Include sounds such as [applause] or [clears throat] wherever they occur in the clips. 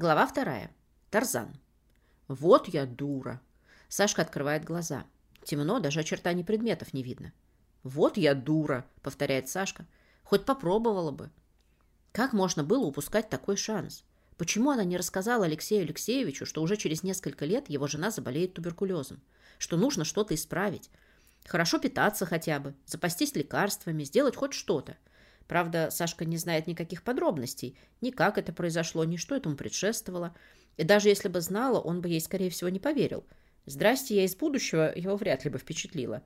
Глава вторая. Тарзан. Вот я дура. Сашка открывает глаза. Темно, даже очертаний предметов не видно. Вот я дура, повторяет Сашка. Хоть попробовала бы. Как можно было упускать такой шанс? Почему она не рассказала Алексею Алексеевичу, что уже через несколько лет его жена заболеет туберкулезом? Что нужно что-то исправить? Хорошо питаться хотя бы, запастись лекарствами, сделать хоть что-то. Правда, Сашка не знает никаких подробностей, ни как это произошло, ни что этому предшествовало. И даже если бы знала, он бы ей, скорее всего, не поверил. Здрасте, я из будущего, его вряд ли бы впечатлило.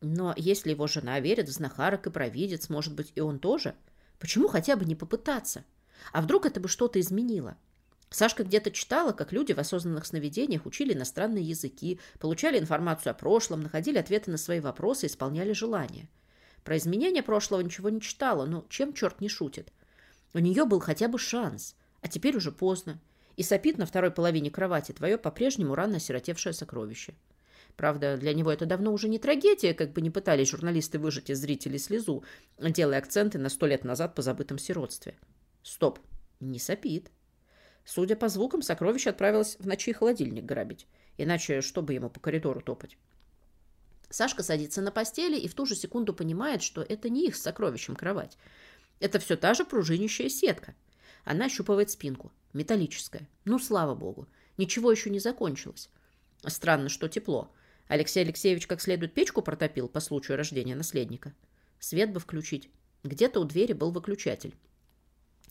Но если его жена верит в знахарок и провидец, может быть, и он тоже? Почему хотя бы не попытаться? А вдруг это бы что-то изменило? Сашка где-то читала, как люди в осознанных сновидениях учили иностранные языки, получали информацию о прошлом, находили ответы на свои вопросы исполняли желания. Про изменения прошлого ничего не читала, но чем черт не шутит? У нее был хотя бы шанс, а теперь уже поздно. И сопит на второй половине кровати твое по-прежнему рано осиротевшее сокровище. Правда, для него это давно уже не трагедия, как бы не пытались журналисты выжать из зрителей слезу, делая акценты на сто лет назад по забытом сиротстве. Стоп, не сопит. Судя по звукам, сокровище отправилось в ночи холодильник грабить. Иначе что бы ему по коридору топать? Сашка садится на постели и в ту же секунду понимает, что это не их с сокровищем кровать. Это все та же пружинищая сетка. Она ощупывает спинку. Металлическая. Ну, слава богу. Ничего еще не закончилось. Странно, что тепло. Алексей Алексеевич как следует печку протопил по случаю рождения наследника. Свет бы включить. Где-то у двери был выключатель.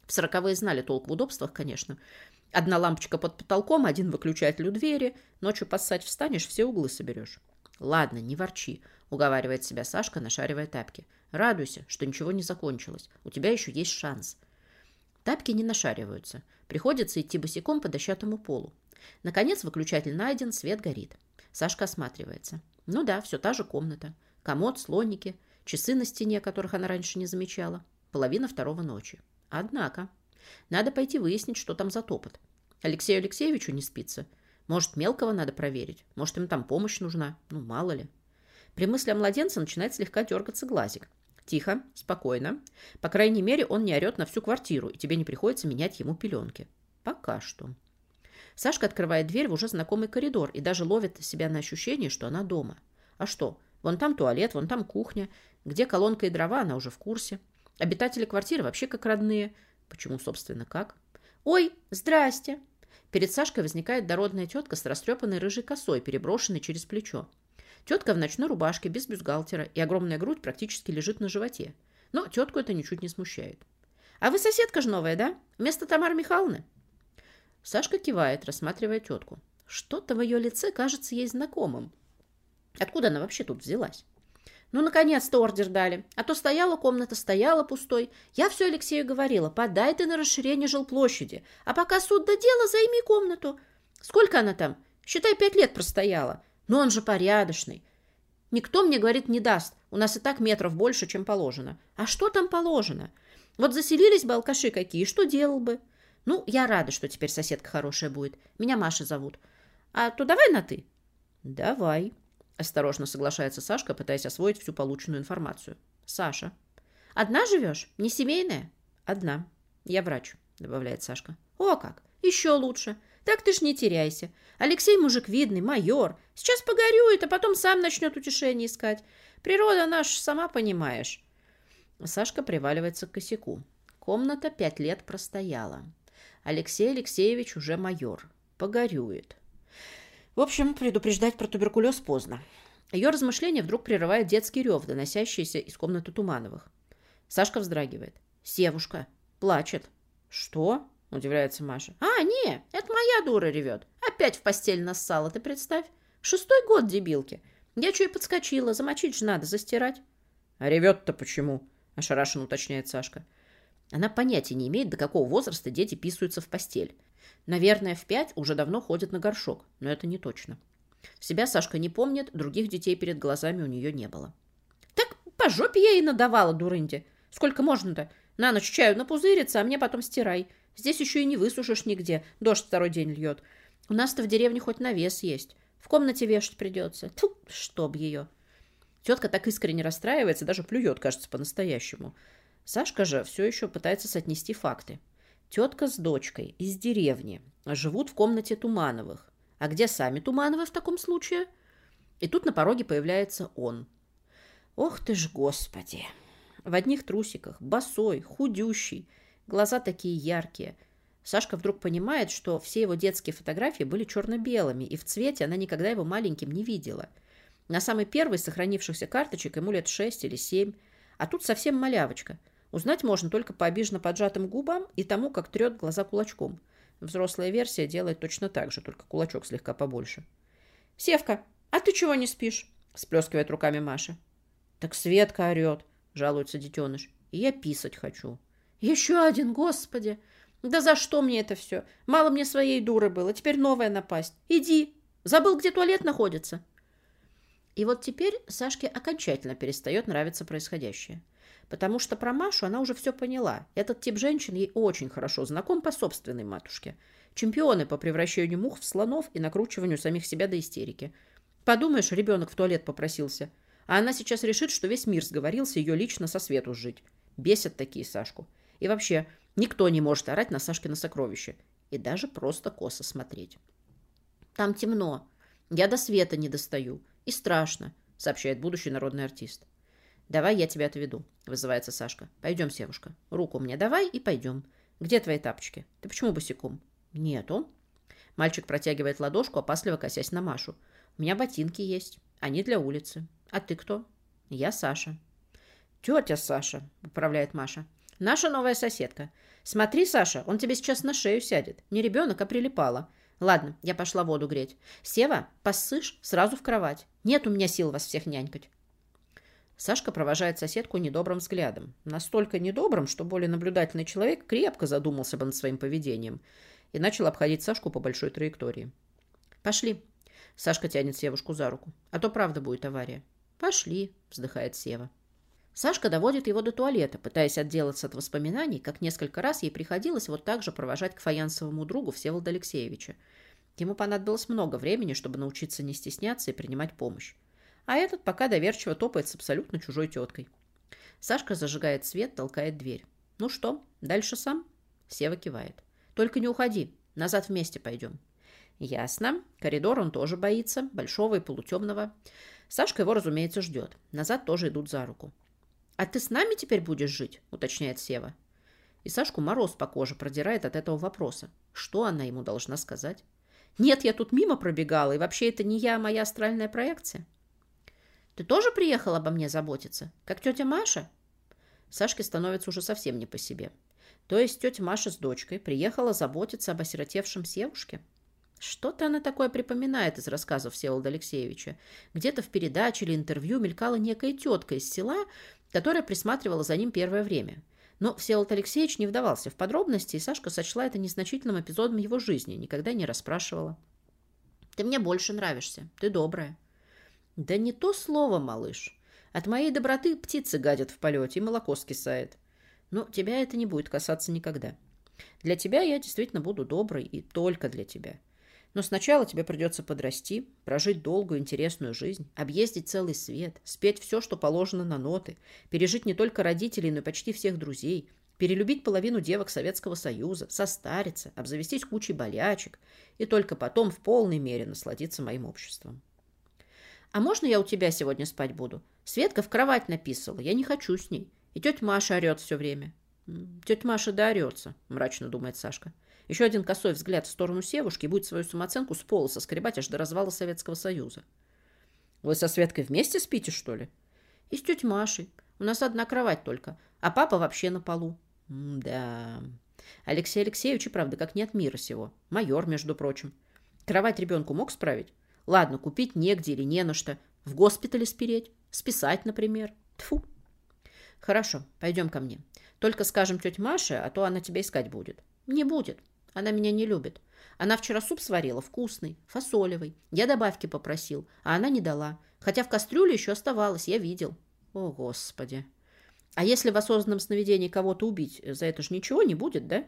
В сороковые знали толк в удобствах, конечно. Одна лампочка под потолком, один выключатель у двери. Ночью поссать встанешь, все углы соберешь. «Ладно, не ворчи», — уговаривает себя Сашка, нашаривая тапки. «Радуйся, что ничего не закончилось. У тебя еще есть шанс». Тапки не нашариваются. Приходится идти босиком по дощатому полу. Наконец выключатель найден, свет горит. Сашка осматривается. Ну да, все та же комната. Комод, слоники, часы на стене, которых она раньше не замечала. Половина второго ночи. Однако, надо пойти выяснить, что там за топот. Алексею Алексеевичу не спится. Может, мелкого надо проверить? Может, им там помощь нужна? Ну, мало ли. При мысли о младенце начинает слегка дергаться глазик. Тихо, спокойно. По крайней мере, он не орет на всю квартиру, и тебе не приходится менять ему пеленки. Пока что. Сашка открывает дверь в уже знакомый коридор и даже ловит себя на ощущение, что она дома. А что? Вон там туалет, вон там кухня. Где колонка и дрова, она уже в курсе. Обитатели квартиры вообще как родные. Почему, собственно, как? «Ой, здрасте!» Перед Сашкой возникает дородная тетка с растрепанной рыжей косой, переброшенной через плечо. Тетка в ночной рубашке, без бюстгальтера, и огромная грудь практически лежит на животе. Но тетку это ничуть не смущает. «А вы соседка же новая, да? Вместо Тамары Михайловны?» Сашка кивает, рассматривая тетку. Что-то в ее лице кажется ей знакомым. Откуда она вообще тут взялась? Ну, наконец-то ордер дали. А то стояла комната, стояла пустой. Я все Алексею говорила, подай ты на расширение жилплощади. А пока суд до дела, займи комнату. Сколько она там? Считай, пять лет простояла. Но он же порядочный. Никто мне, говорит, не даст. У нас и так метров больше, чем положено. А что там положено? Вот заселились бы алкаши какие, что делал бы? Ну, я рада, что теперь соседка хорошая будет. Меня Маша зовут. А то давай на «ты». Давай. Осторожно соглашается Сашка, пытаясь освоить всю полученную информацию. Саша. Одна живешь? Не семейная? Одна. Я врач, добавляет Сашка. О, как! Еще лучше. Так ты ж не теряйся. Алексей мужик видный, майор. Сейчас погорюет, а потом сам начнет утешение искать. Природа наша, сама понимаешь. Сашка приваливается к косяку. Комната пять лет простояла. Алексей Алексеевич уже майор. Погорюет. В общем, предупреждать про туберкулез поздно. Ее размышления вдруг прерывает детский рев, доносящийся из комнаты Тумановых. Сашка вздрагивает. Севушка. Плачет. Что? Удивляется Маша. А, не, это моя дура ревет. Опять в постель нассала, ты представь. Шестой год дебилки. Я что и подскочила, замочить же надо, застирать. А ревет-то почему? Ошарашенно уточняет Сашка. Она понятия не имеет, до какого возраста дети писаются в постель. Наверное, в пять уже давно ходит на горшок, но это не точно. Себя Сашка не помнит, других детей перед глазами у нее не было. Так по жопе я и надавала, дурынде. Сколько можно-то? На ночь чаю напузырится, а мне потом стирай. Здесь еще и не высушишь нигде, дождь второй день льет. У нас-то в деревне хоть навес есть. В комнате вешать придется. Тьфу, чтоб ее. Тетка так искренне расстраивается, даже плюет, кажется, по-настоящему. Сашка же все еще пытается соотнести факты. Тетка с дочкой из деревни живут в комнате Тумановых. А где сами Тумановы в таком случае? И тут на пороге появляется он. Ох ты ж, господи! В одних трусиках, босой, худющий, глаза такие яркие. Сашка вдруг понимает, что все его детские фотографии были черно-белыми, и в цвете она никогда его маленьким не видела. На самой первой сохранившихся карточек ему лет шесть или семь, а тут совсем малявочка. Узнать можно только по обиженно поджатым губам и тому, как трет глаза кулачком. Взрослая версия делает точно так же, только кулачок слегка побольше. «Севка, а ты чего не спишь?» – сплескивает руками Маша. «Так Светка орет», – жалуется детеныш. «И я писать хочу». «Еще один, господи! Да за что мне это все? Мало мне своей дуры было, теперь новая напасть. Иди! Забыл, где туалет находится?» И вот теперь Сашке окончательно перестает нравиться происходящее. Потому что про Машу она уже все поняла. Этот тип женщин ей очень хорошо знаком по собственной матушке. Чемпионы по превращению мух в слонов и накручиванию самих себя до истерики. Подумаешь, ребенок в туалет попросился. А она сейчас решит, что весь мир сговорился ее лично со свету жить. Бесят такие Сашку. И вообще, никто не может орать на Сашкино сокровище. И даже просто косо смотреть. Там темно. Я до света не достаю. И страшно, сообщает будущий народный артист. «Давай я тебя отведу», — вызывается Сашка. «Пойдем, Севушка. Руку мне давай и пойдем. Где твои тапочки? Ты почему босиком?» «Нету». Мальчик протягивает ладошку, опасливо косясь на Машу. «У меня ботинки есть. Они для улицы. А ты кто?» «Я Саша». «Тетя Саша», — управляет Маша. «Наша новая соседка. Смотри, Саша, он тебе сейчас на шею сядет. Не ребенок, а прилипала. Ладно, я пошла воду греть. Сева, поссышь, сразу в кровать. Нет у меня сил вас всех нянькать». Сашка провожает соседку недобрым взглядом. Настолько недобрым, что более наблюдательный человек крепко задумался бы над своим поведением и начал обходить Сашку по большой траектории. «Пошли». Сашка тянет Севушку за руку. «А то правда будет авария». «Пошли», — вздыхает Сева. Сашка доводит его до туалета, пытаясь отделаться от воспоминаний, как несколько раз ей приходилось вот так же провожать к фаянсовому другу Всеволода Алексеевича. Ему понадобилось много времени, чтобы научиться не стесняться и принимать помощь а этот пока доверчиво топает с абсолютно чужой теткой. Сашка зажигает свет, толкает дверь. «Ну что, дальше сам?» Сева кивает. «Только не уходи, назад вместе пойдем». «Ясно. Коридор он тоже боится, большого и полутемного. Сашка его, разумеется, ждет. Назад тоже идут за руку». «А ты с нами теперь будешь жить?» — уточняет Сева. И Сашку мороз по коже продирает от этого вопроса. Что она ему должна сказать? «Нет, я тут мимо пробегала, и вообще это не я, а моя астральная проекция». Ты тоже приехал обо мне заботиться? Как тетя Маша?» Сашке становится уже совсем не по себе. То есть тетя Маша с дочкой приехала заботиться об осиротевшем Севушке? Что-то она такое припоминает из рассказов Всеволода Алексеевича. Где-то в передаче или интервью мелькала некая тетка из села, которая присматривала за ним первое время. Но Всеволод Алексеевич не вдавался в подробности, и Сашка сочла это незначительным эпизодом его жизни, никогда не расспрашивала. «Ты мне больше нравишься. Ты добрая. Да не то слово, малыш. От моей доброты птицы гадят в полете и молоко скисает. Но тебя это не будет касаться никогда. Для тебя я действительно буду доброй и только для тебя. Но сначала тебе придется подрасти, прожить долгую интересную жизнь, объездить целый свет, спеть все, что положено на ноты, пережить не только родителей, но и почти всех друзей, перелюбить половину девок Советского Союза, состариться, обзавестись кучей болячек и только потом в полной мере насладиться моим обществом. «А можно я у тебя сегодня спать буду? Светка в кровать написала, я не хочу с ней. И тетя Маша орет все время». «Тетя Маша да орется», — мрачно думает Сашка. Еще один косой взгляд в сторону Севушки будет свою самооценку с пола соскребать аж до развала Советского Союза. «Вы со Светкой вместе спите, что ли?» «И с тетей Машей. У нас одна кровать только, а папа вообще на полу». «Да...» Алексей Алексеевич, правда, как не мира сего. Майор, между прочим. Кровать ребенку мог справить? Ладно, купить негде или не на что. В госпитале спереть. Списать, например. Тфу. Хорошо, пойдем ко мне. Только скажем тете Маше, а то она тебя искать будет. Не будет. Она меня не любит. Она вчера суп сварила, вкусный, фасолевый. Я добавки попросил, а она не дала. Хотя в кастрюле еще оставалось, я видел. О, Господи. А если в осознанном сновидении кого-то убить, за это же ничего не будет, да?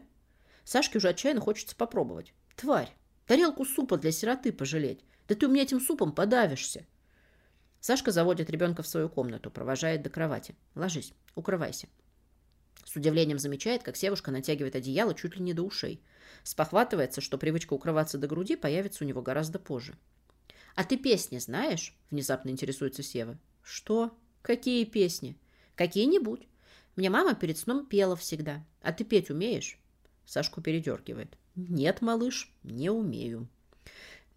Сашке уже отчаянно хочется попробовать. Тварь. Тарелку супа для сироты пожалеть. Да ты у меня этим супом подавишься. Сашка заводит ребенка в свою комнату, провожает до кровати. Ложись, укрывайся. С удивлением замечает, как Севушка натягивает одеяло чуть ли не до ушей. Спохватывается, что привычка укрываться до груди появится у него гораздо позже. «А ты песни знаешь?» – внезапно интересуется Сева. «Что? Какие песни?» «Какие-нибудь. Мне мама перед сном пела всегда. А ты петь умеешь?» Сашку передергивает. «Нет, малыш, не умею».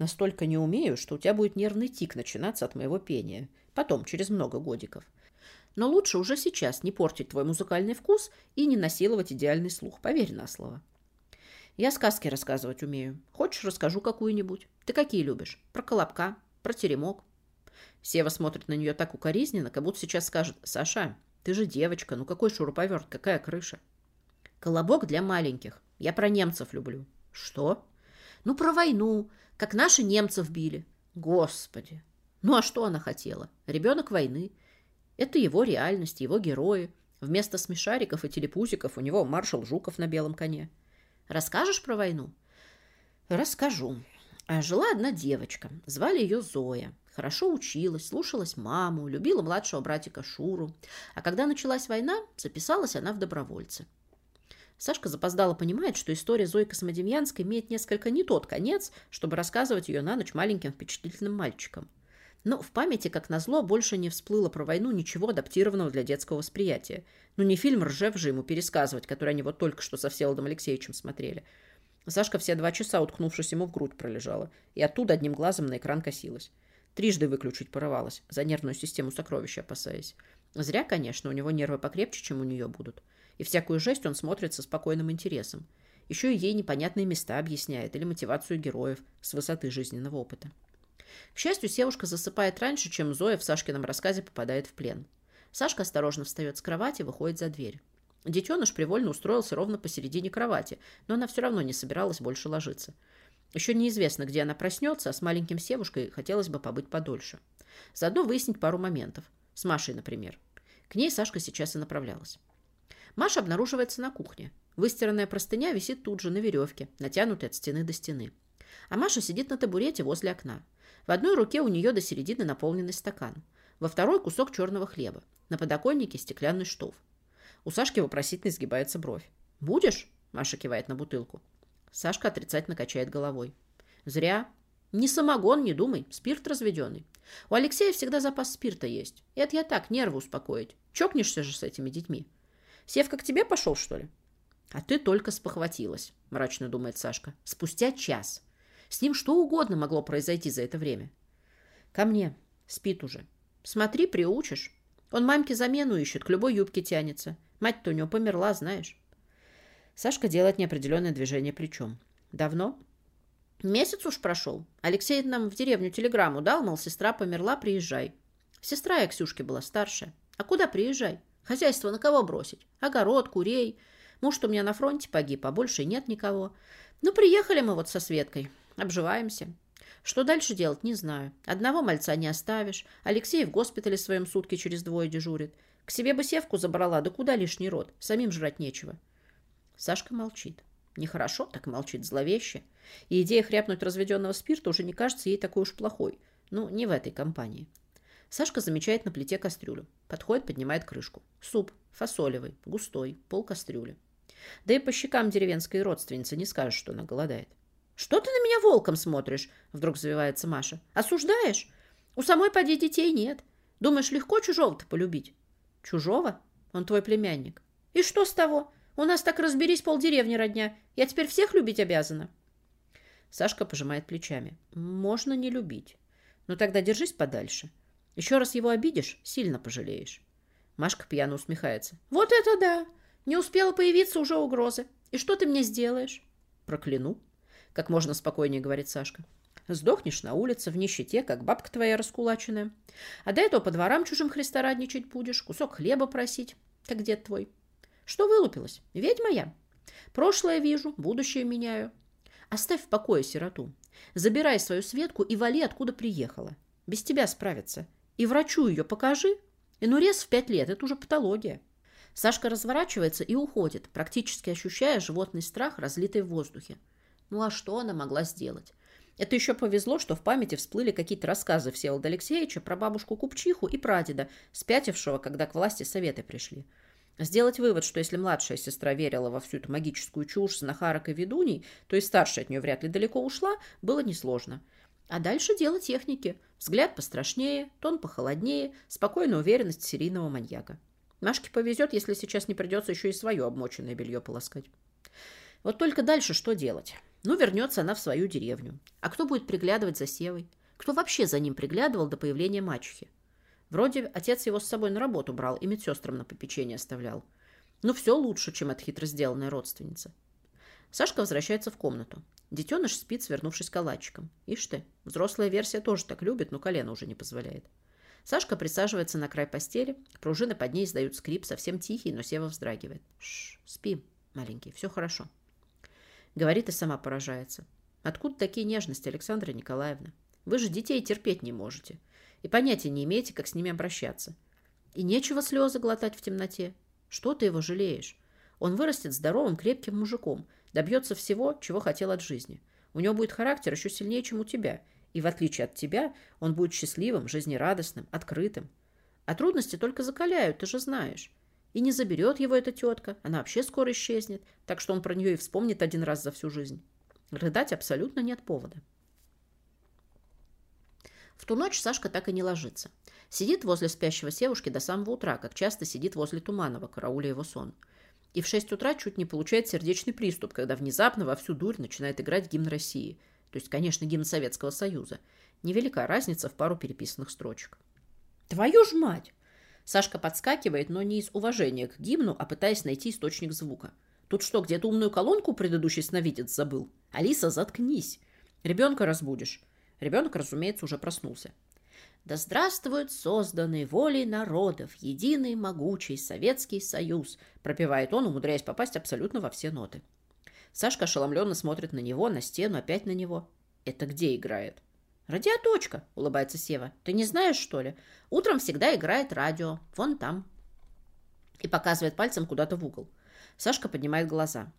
«Настолько не умею, что у тебя будет нервный тик начинаться от моего пения. Потом, через много годиков. Но лучше уже сейчас не портить твой музыкальный вкус и не насиловать идеальный слух. Поверь на слово». «Я сказки рассказывать умею. Хочешь, расскажу какую-нибудь? Ты какие любишь? Про колобка? Про теремок?» Сева смотрит на нее так укоризненно, как будто сейчас скажет «Саша, ты же девочка, ну какой шуруповерт, какая крыша?» Колобок для маленьких. Я про немцев люблю. Что? Ну, про войну. Как наши немцев били. Господи. Ну, а что она хотела? Ребенок войны. Это его реальность, его герои. Вместо смешариков и телепузиков у него маршал Жуков на белом коне. Расскажешь про войну? Расскажу. А жила одна девочка. Звали ее Зоя. Хорошо училась, слушалась маму, любила младшего братика Шуру. А когда началась война, записалась она в добровольцы. Сашка запоздало понимает, что история Зои Космодемьянской имеет несколько не тот конец, чтобы рассказывать ее на ночь маленьким впечатлительным мальчикам. Но в памяти, как назло, больше не всплыло про войну ничего адаптированного для детского восприятия. Ну, не фильм «Ржев» же ему пересказывать, который они вот только что со Всеволодом Алексеевичем смотрели. Сашка все два часа, уткнувшись ему в грудь, пролежала, и оттуда одним глазом на экран косилась. Трижды выключить порывалась, за нервную систему сокровища опасаясь. Зря, конечно, у него нервы покрепче, чем у нее будут и всякую жесть он смотрит со спокойным интересом. Еще и ей непонятные места объясняет или мотивацию героев с высоты жизненного опыта. К счастью, Севушка засыпает раньше, чем Зоя в Сашкином рассказе попадает в плен. Сашка осторожно встает с кровати и выходит за дверь. Детеныш привольно устроился ровно посередине кровати, но она все равно не собиралась больше ложиться. Еще неизвестно, где она проснется, а с маленьким Севушкой хотелось бы побыть подольше. Заодно выяснить пару моментов. С Машей, например. К ней Сашка сейчас и направлялась. Маша обнаруживается на кухне. Выстиранная простыня висит тут же на веревке, натянутой от стены до стены. А Маша сидит на табурете возле окна. В одной руке у нее до середины наполненный стакан. Во второй кусок черного хлеба. На подоконнике стеклянный штоф. У Сашки вопросительно сгибается бровь. «Будешь?» – Маша кивает на бутылку. Сашка отрицательно качает головой. «Зря. Не самогон, не думай. Спирт разведенный. У Алексея всегда запас спирта есть. Это я так, нервы успокоить. Чокнешься же с этими детьми. Севка к тебе пошел, что ли? А ты только спохватилась, мрачно думает Сашка. Спустя час. С ним что угодно могло произойти за это время. Ко мне. Спит уже. Смотри, приучишь. Он мамке замену ищет, к любой юбке тянется. Мать-то у него померла, знаешь. Сашка делает неопределенное движение плечом. Давно? Месяц уж прошел. Алексей нам в деревню телеграмму дал, мол, сестра померла, приезжай. Сестра я Ксюшки была старшая. А куда приезжай? Хозяйство на кого бросить? Огород, курей. Муж-то у меня на фронте погиб, а больше нет никого. Ну, приехали мы вот со Светкой. Обживаемся. Что дальше делать, не знаю. Одного мальца не оставишь. Алексей в госпитале своем сутки через двое дежурит. К себе бы севку забрала, да куда лишний род? Самим жрать нечего. Сашка молчит. Нехорошо, так молчит зловеще. И идея хряпнуть разведенного спирта уже не кажется ей такой уж плохой. Ну, не в этой компании. Сашка замечает на плите кастрюлю. Подходит, поднимает крышку. Суп. Фасолевый. Густой. Пол кастрюли. Да и по щекам деревенской родственницы не скажешь, что она голодает. «Что ты на меня волком смотришь?» Вдруг завивается Маша. «Осуждаешь? У самой поди детей нет. Думаешь, легко чужого-то полюбить?» «Чужого? Он твой племянник». «И что с того? У нас так разберись полдеревни родня. Я теперь всех любить обязана». Сашка пожимает плечами. «Можно не любить. Но тогда держись подальше. Еще раз его обидишь, сильно пожалеешь. Машка пьяно усмехается. Вот это да! Не успела появиться уже угрозы. И что ты мне сделаешь? Прокляну. Как можно спокойнее говорит Сашка. Сдохнешь на улице в нищете, как бабка твоя раскулаченная. А до этого по дворам чужим христорадничать будешь, кусок хлеба просить, как дед твой. Что вылупилась? Ведьма я. Прошлое вижу, будущее меняю. Оставь в покое сироту. Забирай свою Светку и вали, откуда приехала. Без тебя справятся. И врачу ее покажи. Инурез в пять лет – это уже патология. Сашка разворачивается и уходит, практически ощущая животный страх, разлитый в воздухе. Ну а что она могла сделать? Это еще повезло, что в памяти всплыли какие-то рассказы Всеволода Алексеевича про бабушку Купчиху и прадеда, спятившего, когда к власти советы пришли. Сделать вывод, что если младшая сестра верила во всю эту магическую чушь знахарок и ведуней, то и старшая от нее вряд ли далеко ушла, было несложно. А дальше дело техники. Взгляд пострашнее, тон похолоднее, спокойная уверенность серийного маньяка. Машке повезет, если сейчас не придется еще и свое обмоченное белье полоскать. Вот только дальше что делать? Ну, вернется она в свою деревню. А кто будет приглядывать за Севой? Кто вообще за ним приглядывал до появления мачехи? Вроде отец его с собой на работу брал и медсестрам на попечение оставлял. Ну, все лучше, чем эта хитро сделанная родственница. Сашка возвращается в комнату. Детеныш спит, свернувшись калачиком. Ишь ты, взрослая версия тоже так любит, но колено уже не позволяет. Сашка присаживается на край постели, пружины под ней издают скрип, совсем тихий, но Сева вздрагивает. Шш, спи, маленький, все хорошо. Говорит и сама поражается. Откуда такие нежности, Александра Николаевна? Вы же детей терпеть не можете. И понятия не имеете, как с ними обращаться. И нечего слезы глотать в темноте. Что ты его жалеешь? Он вырастет здоровым, крепким мужиком, добьется всего, чего хотел от жизни. У него будет характер еще сильнее, чем у тебя. И в отличие от тебя, он будет счастливым, жизнерадостным, открытым. А трудности только закаляют, ты же знаешь. И не заберет его эта тетка, она вообще скоро исчезнет, так что он про нее и вспомнит один раз за всю жизнь. Рыдать абсолютно нет повода. В ту ночь Сашка так и не ложится. Сидит возле спящего Севушки до самого утра, как часто сидит возле Туманова, карауля его сон. И в шесть утра чуть не получает сердечный приступ, когда внезапно во всю дурь начинает играть гимн России. То есть, конечно, гимн Советского Союза. Невелика разница в пару переписанных строчек. «Твою ж мать!» Сашка подскакивает, но не из уважения к гимну, а пытаясь найти источник звука. Тут что, где-то умную колонку предыдущий сновидец забыл? Алиса, заткнись. Ребенка разбудишь. Ребенок, разумеется, уже проснулся. Да здравствует созданный волей народов единый могучий Советский Союз, пропевает он, умудряясь попасть абсолютно во все ноты. Сашка ошеломленно смотрит на него, на стену, опять на него. Это где играет? «Радиоточка», — улыбается Сева. «Ты не знаешь, что ли? Утром всегда играет радио. Вон там». И показывает пальцем куда-то в угол. Сашка поднимает глаза.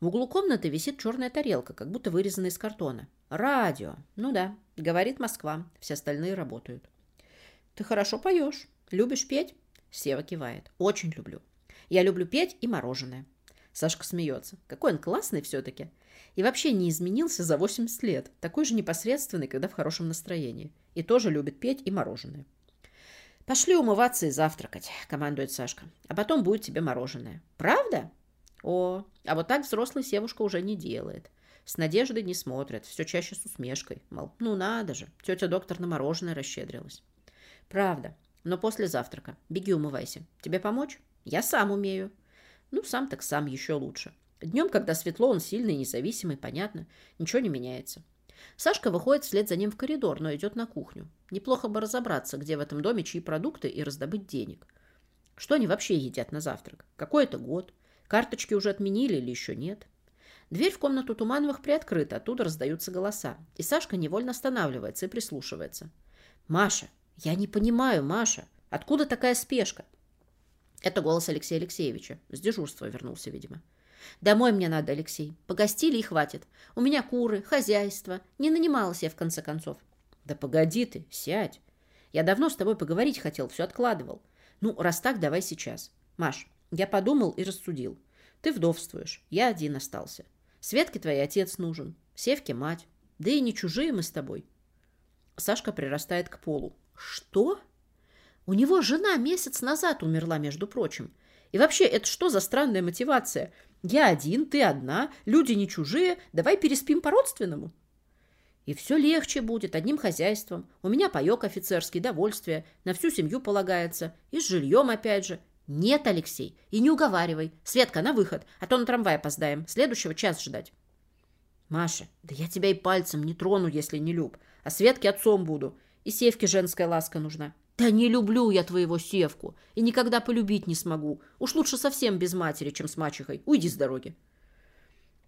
В углу комнаты висит черная тарелка, как будто вырезанная из картона. «Радио. Ну да, говорит Москва. Все остальные работают». «Ты хорошо поешь. Любишь петь?» Сева кивает. «Очень люблю. Я люблю петь и мороженое». Сашка смеется. «Какой он классный все-таки. И вообще не изменился за 80 лет. Такой же непосредственный, когда в хорошем настроении. И тоже любит петь и мороженое. «Пошли умываться и завтракать», — командует Сашка. «А потом будет тебе мороженое». «Правда?» «О, а вот так взрослый севушка уже не делает. С надеждой не смотрят, все чаще с усмешкой. Мол, ну надо же, тетя-доктор на мороженое расщедрилась». «Правда, но после завтрака. Беги умывайся. Тебе помочь?» «Я сам умею». «Ну, сам так сам, еще лучше. Днем, когда светло, он сильный, независимый, понятно. Ничего не меняется. Сашка выходит вслед за ним в коридор, но идет на кухню. Неплохо бы разобраться, где в этом доме чьи продукты, и раздобыть денег. Что они вообще едят на завтрак? Какой это год? Карточки уже отменили или еще нет? Дверь в комнату Тумановых приоткрыта, оттуда раздаются голоса. И Сашка невольно останавливается и прислушивается. «Маша! Я не понимаю, Маша! Откуда такая спешка?» Это голос Алексея Алексеевича. С дежурства вернулся, видимо. Домой мне надо, Алексей. Погостили и хватит. У меня куры, хозяйство. Не нанималась я, в конце концов. Да погоди ты, сядь. Я давно с тобой поговорить хотел, все откладывал. Ну, раз так, давай сейчас. Маш, я подумал и рассудил. Ты вдовствуешь, я один остался. Светке твой отец нужен, Севке мать. Да и не чужие мы с тобой. Сашка прирастает к полу. Что? У него жена месяц назад умерла, между прочим. И вообще, это что за странная мотивация? Я один, ты одна, люди не чужие, давай переспим по-родственному. И все легче будет, одним хозяйством. У меня паек офицерский, довольствие, на всю семью полагается. И с жильем опять же. Нет, Алексей, и не уговаривай. Светка, на выход, а то на трамвай опоздаем. Следующего час ждать. Маша, да я тебя и пальцем не трону, если не люб. А Светке отцом буду. И Севке женская ласка нужна. Да не люблю я твоего Севку и никогда полюбить не смогу. Уж лучше совсем без матери, чем с мачехой. Уйди с дороги.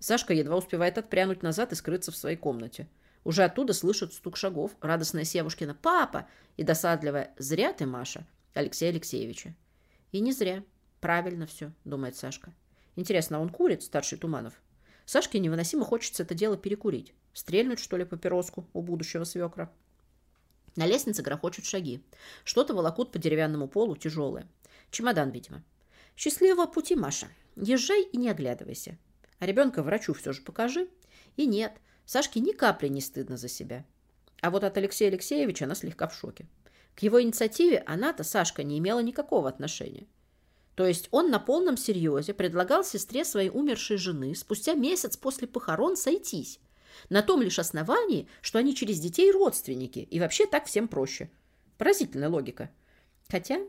Сашка едва успевает отпрянуть назад и скрыться в своей комнате. Уже оттуда слышат стук шагов, радостная Севушкина «Папа!» и досадливая «Зря ты, Маша!» Алексея Алексеевича. И не зря. Правильно все, думает Сашка. Интересно, а он курит, старший Туманов? Сашке невыносимо хочется это дело перекурить. Стрельнуть, что ли, папироску у будущего свекра. На лестнице грохочут шаги. Что-то волокут по деревянному полу, тяжелое. Чемодан, видимо. Счастливого пути, Маша. Езжай и не оглядывайся. А ребенка врачу все же покажи. И нет, Сашке ни капли не стыдно за себя. А вот от Алексея Алексеевича она слегка в шоке. К его инициативе она-то, Сашка, не имела никакого отношения. То есть он на полном серьезе предлагал сестре своей умершей жены спустя месяц после похорон сойтись. На том лишь основании, что они через детей родственники, и вообще так всем проще. Поразительная логика. Хотя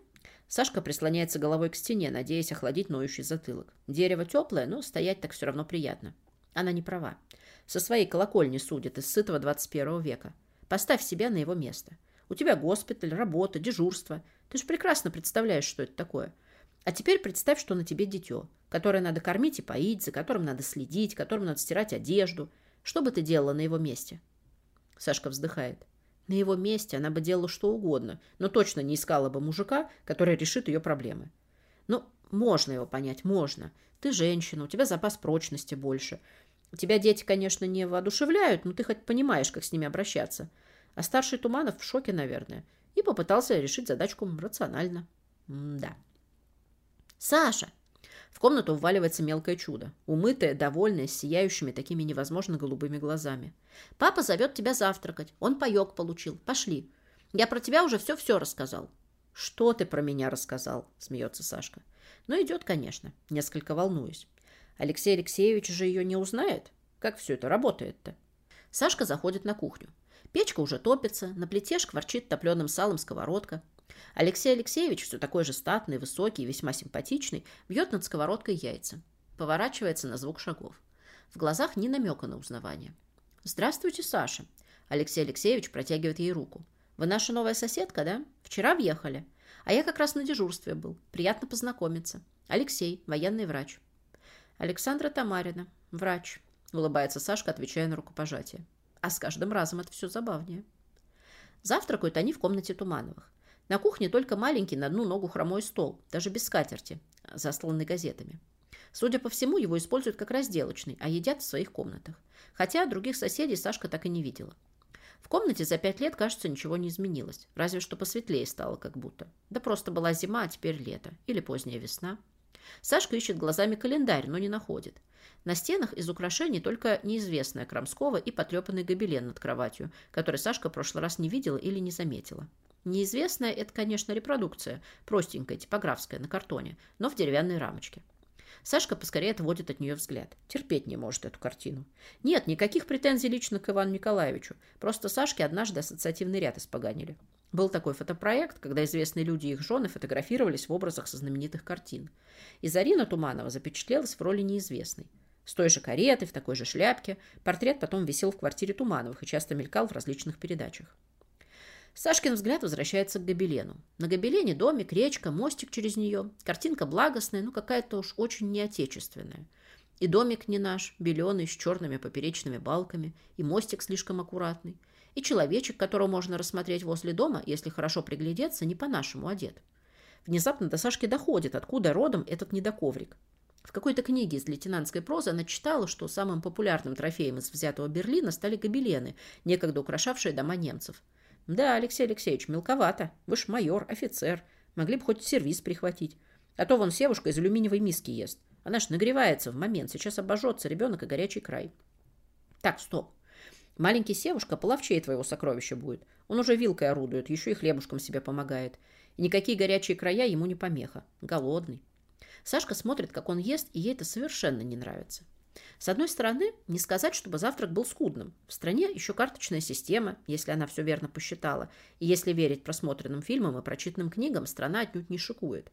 Сашка прислоняется головой к стене, надеясь охладить ноющий затылок. Дерево теплое, но стоять так все равно приятно. Она не права. Со своей колокольни судит из сытого 21 века. Поставь себя на его место. У тебя госпиталь, работа, дежурство. Ты же прекрасно представляешь, что это такое. А теперь представь, что на тебе дитё, которое надо кормить и поить, за которым надо следить, которому надо стирать одежду. Что бы ты делала на его месте? Сашка вздыхает. На его месте она бы делала что угодно, но точно не искала бы мужика, который решит ее проблемы. Ну, можно его понять, можно. Ты женщина, у тебя запас прочности больше. У тебя дети, конечно, не воодушевляют, но ты хоть понимаешь, как с ними обращаться. А старший Туманов в шоке, наверное, и попытался решить задачку рационально. М да. «Саша!» В комнату вваливается мелкое чудо, умытое, довольное, с сияющими такими невозможно голубыми глазами. «Папа зовет тебя завтракать. Он паек получил. Пошли. Я про тебя уже все-все рассказал». «Что ты про меня рассказал?» – смеется Сашка. «Ну, идет, конечно, несколько волнуюсь. Алексей Алексеевич же ее не узнает. Как все это работает-то?» Сашка заходит на кухню. Печка уже топится, на плите шкварчит топленым салом сковородка. Алексей Алексеевич, все такой же статный, высокий и весьма симпатичный, бьет над сковородкой яйца. Поворачивается на звук шагов. В глазах ни намека на узнавание. «Здравствуйте, Саша!» Алексей Алексеевич протягивает ей руку. «Вы наша новая соседка, да? Вчера въехали. А я как раз на дежурстве был. Приятно познакомиться. Алексей, военный врач». «Александра Тамарина, врач», — улыбается Сашка, отвечая на рукопожатие. А с каждым разом это все забавнее. Завтракают они в комнате Тумановых. На кухне только маленький на одну ногу хромой стол, даже без скатерти, засланный газетами. Судя по всему, его используют как разделочный, а едят в своих комнатах. Хотя других соседей Сашка так и не видела. В комнате за пять лет, кажется, ничего не изменилось. Разве что посветлее стало как будто. Да просто была зима, а теперь лето. Или поздняя весна. Сашка ищет глазами календарь, но не находит. На стенах из украшений только неизвестная Крамского и потрепанный гобелен над кроватью, который Сашка в прошлый раз не видела или не заметила. Неизвестная – это, конечно, репродукция, простенькая, типографская, на картоне, но в деревянной рамочке. Сашка поскорее отводит от нее взгляд. Терпеть не может эту картину. Нет, никаких претензий лично к Ивану Николаевичу. Просто Сашке однажды ассоциативный ряд испоганили. Был такой фотопроект, когда известные люди и их жены фотографировались в образах со знаменитых картин. И Зарина Туманова запечатлелась в роли неизвестной. С той же каретой, в такой же шляпке. Портрет потом висел в квартире Тумановых и часто мелькал в различных передачах. Сашкин взгляд возвращается к гобелену. На гобелене домик, речка, мостик через нее. Картинка благостная, но какая-то уж очень неотечественная. И домик не наш, беленый, с черными поперечными балками, и мостик слишком аккуратный, и человечек, которого можно рассмотреть возле дома, если хорошо приглядеться, не по-нашему одет. Внезапно до Сашки доходит, откуда родом этот недоковрик. В какой-то книге из лейтенантской прозы она читала, что самым популярным трофеем из взятого Берлина стали гобелены, некогда украшавшие дома немцев. Да, Алексей Алексеевич, мелковато. Вы ж майор, офицер. Могли бы хоть сервис прихватить. А то вон севушка из алюминиевой миски ест. Она ж нагревается в момент. Сейчас обожжется ребенок и горячий край. Так, стоп. Маленький севушка половчей твоего сокровища будет. Он уже вилкой орудует, еще и хлебушком себе помогает. И никакие горячие края ему не помеха. Голодный. Сашка смотрит, как он ест, и ей это совершенно не нравится. С одной стороны, не сказать, чтобы завтрак был скудным. В стране еще карточная система, если она все верно посчитала. И если верить просмотренным фильмам и прочитанным книгам, страна отнюдь не шикует.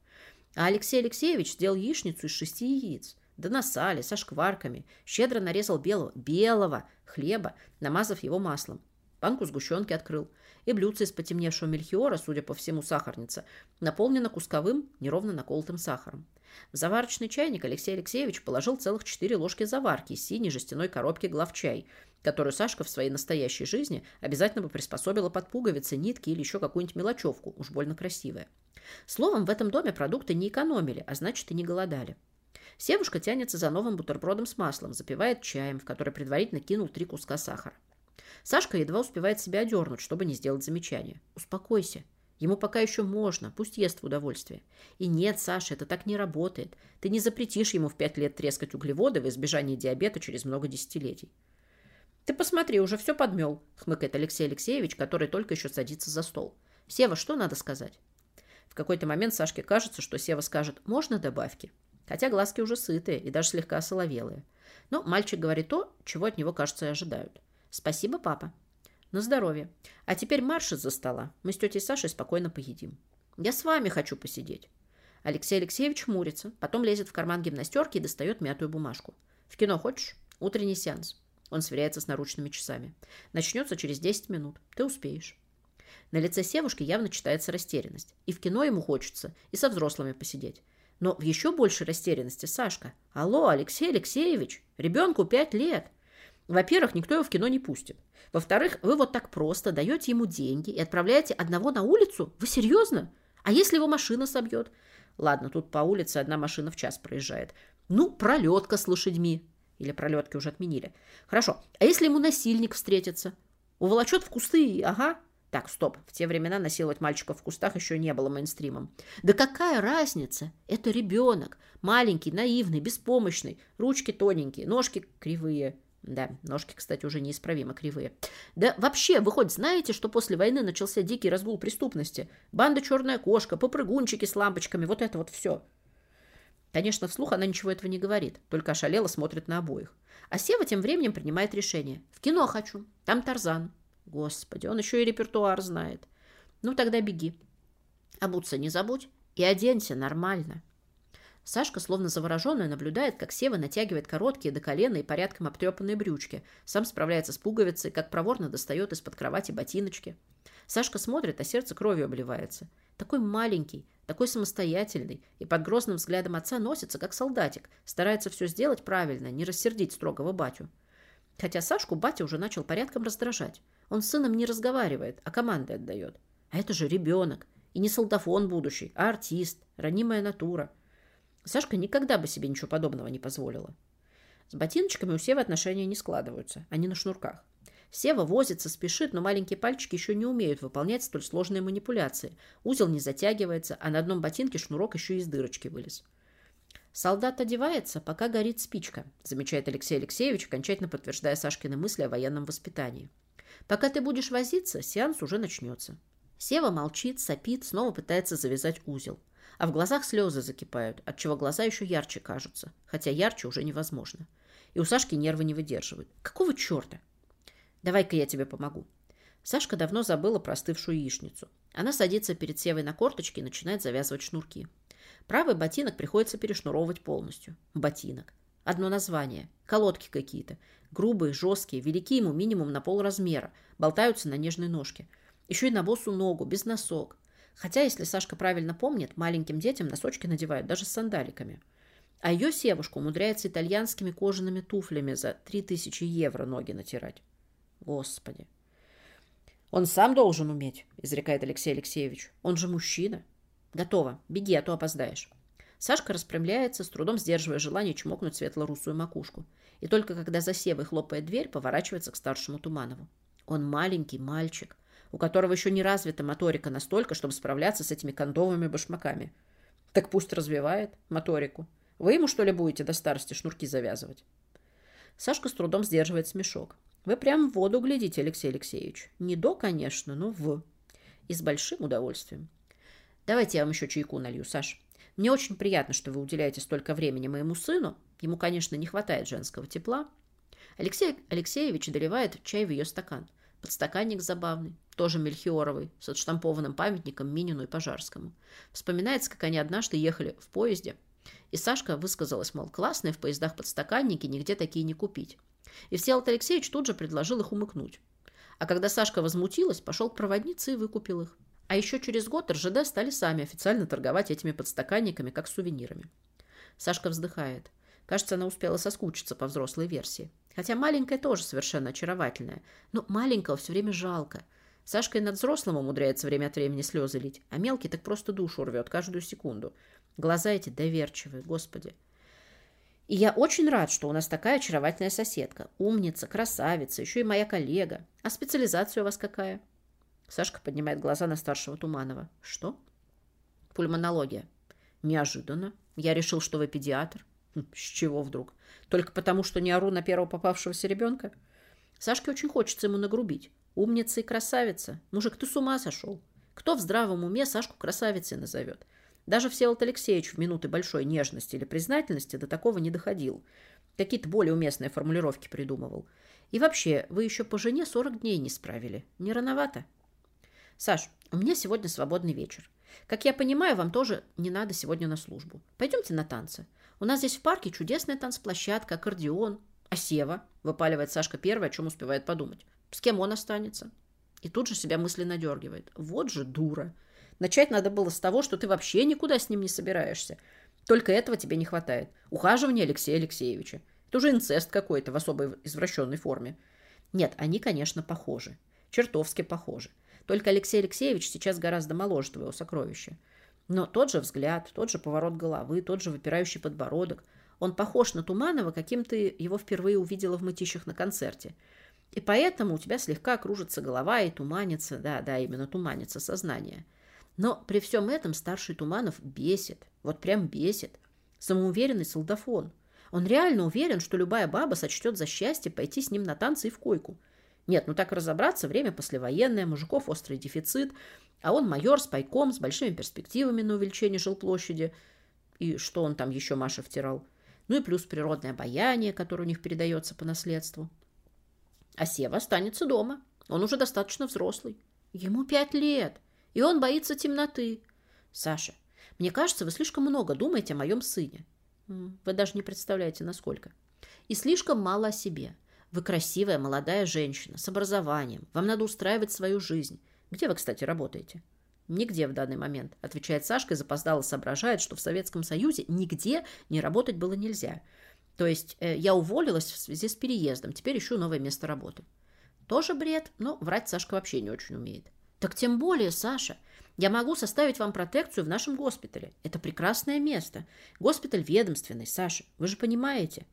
А Алексей Алексеевич сделал яичницу из шести яиц. Да на сале, со шкварками. Щедро нарезал белого, белого хлеба, намазав его маслом. Банку сгущенки открыл. И блюдце из потемневшего мельхиора, судя по всему, сахарница, наполнено кусковым, неровно наколотым сахаром. В заварочный чайник Алексей Алексеевич положил целых четыре ложки заварки из синей жестяной коробки главчай, которую Сашка в своей настоящей жизни обязательно бы приспособила под пуговицы, нитки или еще какую-нибудь мелочевку, уж больно красивая. Словом, в этом доме продукты не экономили, а значит и не голодали. Севушка тянется за новым бутербродом с маслом, запивает чаем, в который предварительно кинул три куска сахара. Сашка едва успевает себя одернуть, чтобы не сделать замечание. «Успокойся. Ему пока еще можно, пусть ест в удовольствие. И нет, Саша, это так не работает. Ты не запретишь ему в пять лет трескать углеводы в избежании диабета через много десятилетий. Ты посмотри, уже все подмел, хмыкает Алексей Алексеевич, который только еще садится за стол. Сева, что надо сказать? В какой-то момент Сашке кажется, что Сева скажет «можно добавки?», хотя глазки уже сытые и даже слегка соловелые. Но мальчик говорит то, чего от него, кажется, и ожидают. «Спасибо, папа». На здоровье. А теперь марш из-за стола. Мы с тетей Сашей спокойно поедим. Я с вами хочу посидеть. Алексей Алексеевич хмурится, потом лезет в карман гимнастерки и достает мятую бумажку. В кино хочешь? Утренний сеанс. Он сверяется с наручными часами. Начнется через 10 минут. Ты успеешь. На лице Севушки явно читается растерянность. И в кино ему хочется, и со взрослыми посидеть. Но в еще большей растерянности Сашка. Алло, Алексей Алексеевич, ребенку пять лет. Во-первых, никто его в кино не пустит. Во-вторых, вы вот так просто даете ему деньги и отправляете одного на улицу? Вы серьезно? А если его машина собьет? Ладно, тут по улице одна машина в час проезжает. Ну, пролетка с лошадьми. Или пролетки уже отменили. Хорошо. А если ему насильник встретится? Уволочет в кусты, ага. Так, стоп. В те времена насиловать мальчиков в кустах еще не было мейнстримом. Да какая разница? Это ребенок. Маленький, наивный, беспомощный. Ручки тоненькие, ножки кривые. Да, ножки, кстати, уже неисправимо кривые. Да вообще, вы хоть знаете, что после войны начался дикий разгул преступности? Банда «Черная кошка», попрыгунчики с лампочками, вот это вот все. Конечно, вслух она ничего этого не говорит, только ошалело смотрит на обоих. А Сева тем временем принимает решение. В кино хочу, там Тарзан. Господи, он еще и репертуар знает. Ну, тогда беги. Обуться не забудь и оденься нормально. Сашка, словно завороженная, наблюдает, как Сева натягивает короткие до колена и порядком обтрепанные брючки. Сам справляется с пуговицей, как проворно достает из-под кровати ботиночки. Сашка смотрит, а сердце кровью обливается. Такой маленький, такой самостоятельный, и под грозным взглядом отца носится, как солдатик, старается все сделать правильно, не рассердить строгого батю. Хотя Сашку батя уже начал порядком раздражать. Он с сыном не разговаривает, а команды отдает. А это же ребенок. И не солдафон будущий, а артист, ранимая натура. Сашка никогда бы себе ничего подобного не позволила. С ботиночками у Севы отношения не складываются, они на шнурках. Сева возится, спешит, но маленькие пальчики еще не умеют выполнять столь сложные манипуляции. Узел не затягивается, а на одном ботинке шнурок еще из дырочки вылез. «Солдат одевается, пока горит спичка», замечает Алексей Алексеевич, окончательно подтверждая Сашкины мысли о военном воспитании. «Пока ты будешь возиться, сеанс уже начнется». Сева молчит, сопит, снова пытается завязать узел а в глазах слезы закипают, отчего глаза еще ярче кажутся, хотя ярче уже невозможно. И у Сашки нервы не выдерживают. Какого черта? Давай-ка я тебе помогу. Сашка давно забыла простывшую яичницу. Она садится перед Севой на корточки и начинает завязывать шнурки. Правый ботинок приходится перешнуровывать полностью. Ботинок. Одно название. Колодки какие-то. Грубые, жесткие, велики ему минимум на полразмера. Болтаются на нежной ножке. Еще и на босу ногу, без носок. Хотя, если Сашка правильно помнит, маленьким детям носочки надевают даже с сандаликами. А ее севушка умудряется итальянскими кожаными туфлями за 3000 евро ноги натирать. Господи. Он сам должен уметь, изрекает Алексей Алексеевич. Он же мужчина. Готово. Беги, а то опоздаешь. Сашка распрямляется, с трудом сдерживая желание чмокнуть светло-русую макушку. И только когда за Севой хлопает дверь, поворачивается к старшему Туманову. Он маленький мальчик, у которого еще не развита моторика настолько, чтобы справляться с этими кондовыми башмаками. Так пусть развивает моторику. Вы ему, что ли, будете до старости шнурки завязывать? Сашка с трудом сдерживает смешок. Вы прям в воду глядите, Алексей Алексеевич. Не до, конечно, но в. И с большим удовольствием. Давайте я вам еще чайку налью, Саш. Мне очень приятно, что вы уделяете столько времени моему сыну. Ему, конечно, не хватает женского тепла. Алексей Алексеевич доливает чай в ее стакан. Подстаканник забавный, тоже мельхиоровый, с отштампованным памятником Минину и Пожарскому. Вспоминается, как они однажды ехали в поезде, и Сашка высказалась, мол, классные в поездах подстаканники, нигде такие не купить. И Всеволод Алексеевич тут же предложил их умыкнуть. А когда Сашка возмутилась, пошел к проводнице и выкупил их. А еще через год РЖД стали сами официально торговать этими подстаканниками, как сувенирами. Сашка вздыхает. Кажется, она успела соскучиться по взрослой версии. Хотя маленькая тоже совершенно очаровательная. Но маленького все время жалко. Сашка и над взрослым умудряется время от времени слезы лить, а мелкий так просто душу рвет каждую секунду. Глаза эти доверчивые, господи. И я очень рад, что у нас такая очаровательная соседка. Умница, красавица, еще и моя коллега. А специализация у вас какая? Сашка поднимает глаза на старшего Туманова. Что? Пульмонология. Неожиданно. Я решил, что вы педиатр. Хм, с чего вдруг? Только потому, что не ору на первого попавшегося ребенка? Сашке очень хочется ему нагрубить. Умница и красавица. Мужик, ты с ума сошел? Кто в здравом уме Сашку красавицей назовет? Даже Всеволод Алексеевич в минуты большой нежности или признательности до такого не доходил. Какие-то более уместные формулировки придумывал. И вообще, вы еще по жене 40 дней не справили. Не рановато? Саш, у меня сегодня свободный вечер. Как я понимаю, вам тоже не надо сегодня на службу. Пойдемте на танцы. У нас здесь в парке чудесная танцплощадка, аккордеон. А Сева? Выпаливает Сашка первое, о чем успевает подумать. С кем он останется? И тут же себя мысленно дергивает. Вот же дура. Начать надо было с того, что ты вообще никуда с ним не собираешься. Только этого тебе не хватает. Ухаживание Алексея Алексеевича. Это уже инцест какой-то в особой извращенной форме. Нет, они, конечно, похожи. Чертовски похожи. Только Алексей Алексеевич сейчас гораздо моложе твоего сокровища. Но тот же взгляд, тот же поворот головы, тот же выпирающий подбородок. Он похож на Туманова, каким ты его впервые увидела в мытищах на концерте. И поэтому у тебя слегка кружится голова и туманится, да, да, именно туманится сознание. Но при всем этом старший Туманов бесит, вот прям бесит. Самоуверенный солдафон. Он реально уверен, что любая баба сочтет за счастье пойти с ним на танцы и в койку. Нет, ну так разобраться, время послевоенное, мужиков острый дефицит, а он майор с пайком, с большими перспективами на увеличение жилплощади. И что он там еще Маша втирал? Ну и плюс природное обаяние, которое у них передается по наследству. А Сева останется дома. Он уже достаточно взрослый. Ему пять лет, и он боится темноты. Саша, мне кажется, вы слишком много думаете о моем сыне. Вы даже не представляете, насколько. И слишком мало о себе. Вы красивая молодая женщина с образованием. Вам надо устраивать свою жизнь. Где вы, кстати, работаете? Нигде в данный момент, отвечает Сашка и запоздало соображает, что в Советском Союзе нигде не работать было нельзя. То есть э, я уволилась в связи с переездом, теперь ищу новое место работы. Тоже бред, но врать Сашка вообще не очень умеет. Так тем более, Саша, я могу составить вам протекцию в нашем госпитале. Это прекрасное место. Госпиталь ведомственный, Саша. Вы же понимаете.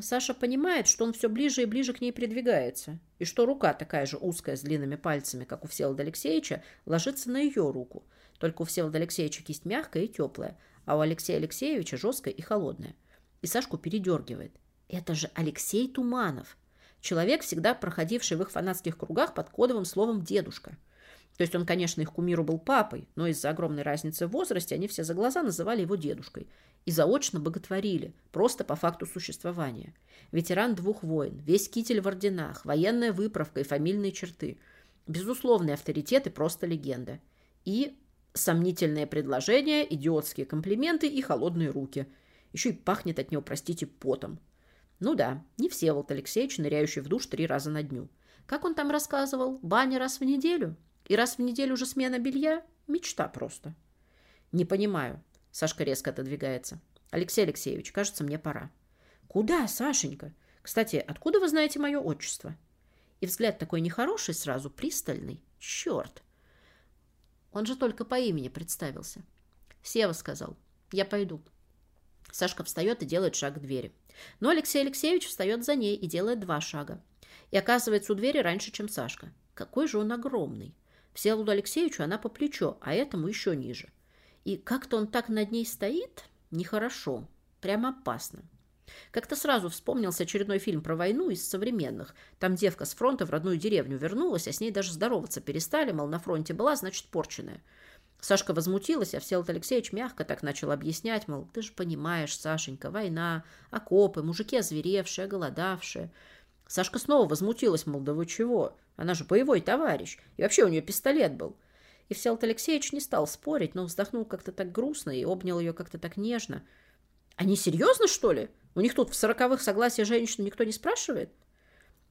Саша понимает, что он все ближе и ближе к ней придвигается, и что рука такая же узкая с длинными пальцами, как у Всеволода Алексеевича, ложится на ее руку. Только у Всеволода Алексеевича кисть мягкая и теплая, а у Алексея Алексеевича жесткая и холодная и Сашку передергивает. Это же Алексей Туманов. Человек, всегда проходивший в их фанатских кругах под кодовым словом «дедушка». То есть он, конечно, их кумиру был папой, но из-за огромной разницы в возрасте они все за глаза называли его дедушкой и заочно боготворили, просто по факту существования. Ветеран двух войн, весь китель в орденах, военная выправка и фамильные черты. Безусловный авторитет и просто легенда. И сомнительные предложения, идиотские комплименты и холодные руки – еще и пахнет от него, простите, потом. Ну да, не Всеволод Алексеевич, ныряющий в душ три раза на дню. Как он там рассказывал? Баня раз в неделю? И раз в неделю уже смена белья? Мечта просто. Не понимаю. Сашка резко отодвигается. Алексей Алексеевич, кажется, мне пора. Куда, Сашенька? Кстати, откуда вы знаете мое отчество? И взгляд такой нехороший сразу, пристальный. Черт! Он же только по имени представился. Сева сказал. Я пойду. Сашка встает и делает шаг к двери. Но Алексей Алексеевич встает за ней и делает два шага. И оказывается у двери раньше, чем Сашка. Какой же он огромный. Всеволоду Алексеевичу она по плечо, а этому еще ниже. И как-то он так над ней стоит, нехорошо, прямо опасно. Как-то сразу вспомнился очередной фильм про войну из современных. Там девка с фронта в родную деревню вернулась, а с ней даже здороваться перестали, мол, на фронте была, значит, порченная. Сашка возмутилась, а Всеволод Алексеевич мягко так начал объяснять, мол, ты же понимаешь, Сашенька, война, окопы, мужики озверевшие, голодавшие. Сашка снова возмутилась, мол, да вы чего? Она же боевой товарищ, и вообще у нее пистолет был. И Всеволод Алексеевич не стал спорить, но вздохнул как-то так грустно и обнял ее как-то так нежно. «Они серьезно, что ли? У них тут в сороковых согласия женщин никто не спрашивает?»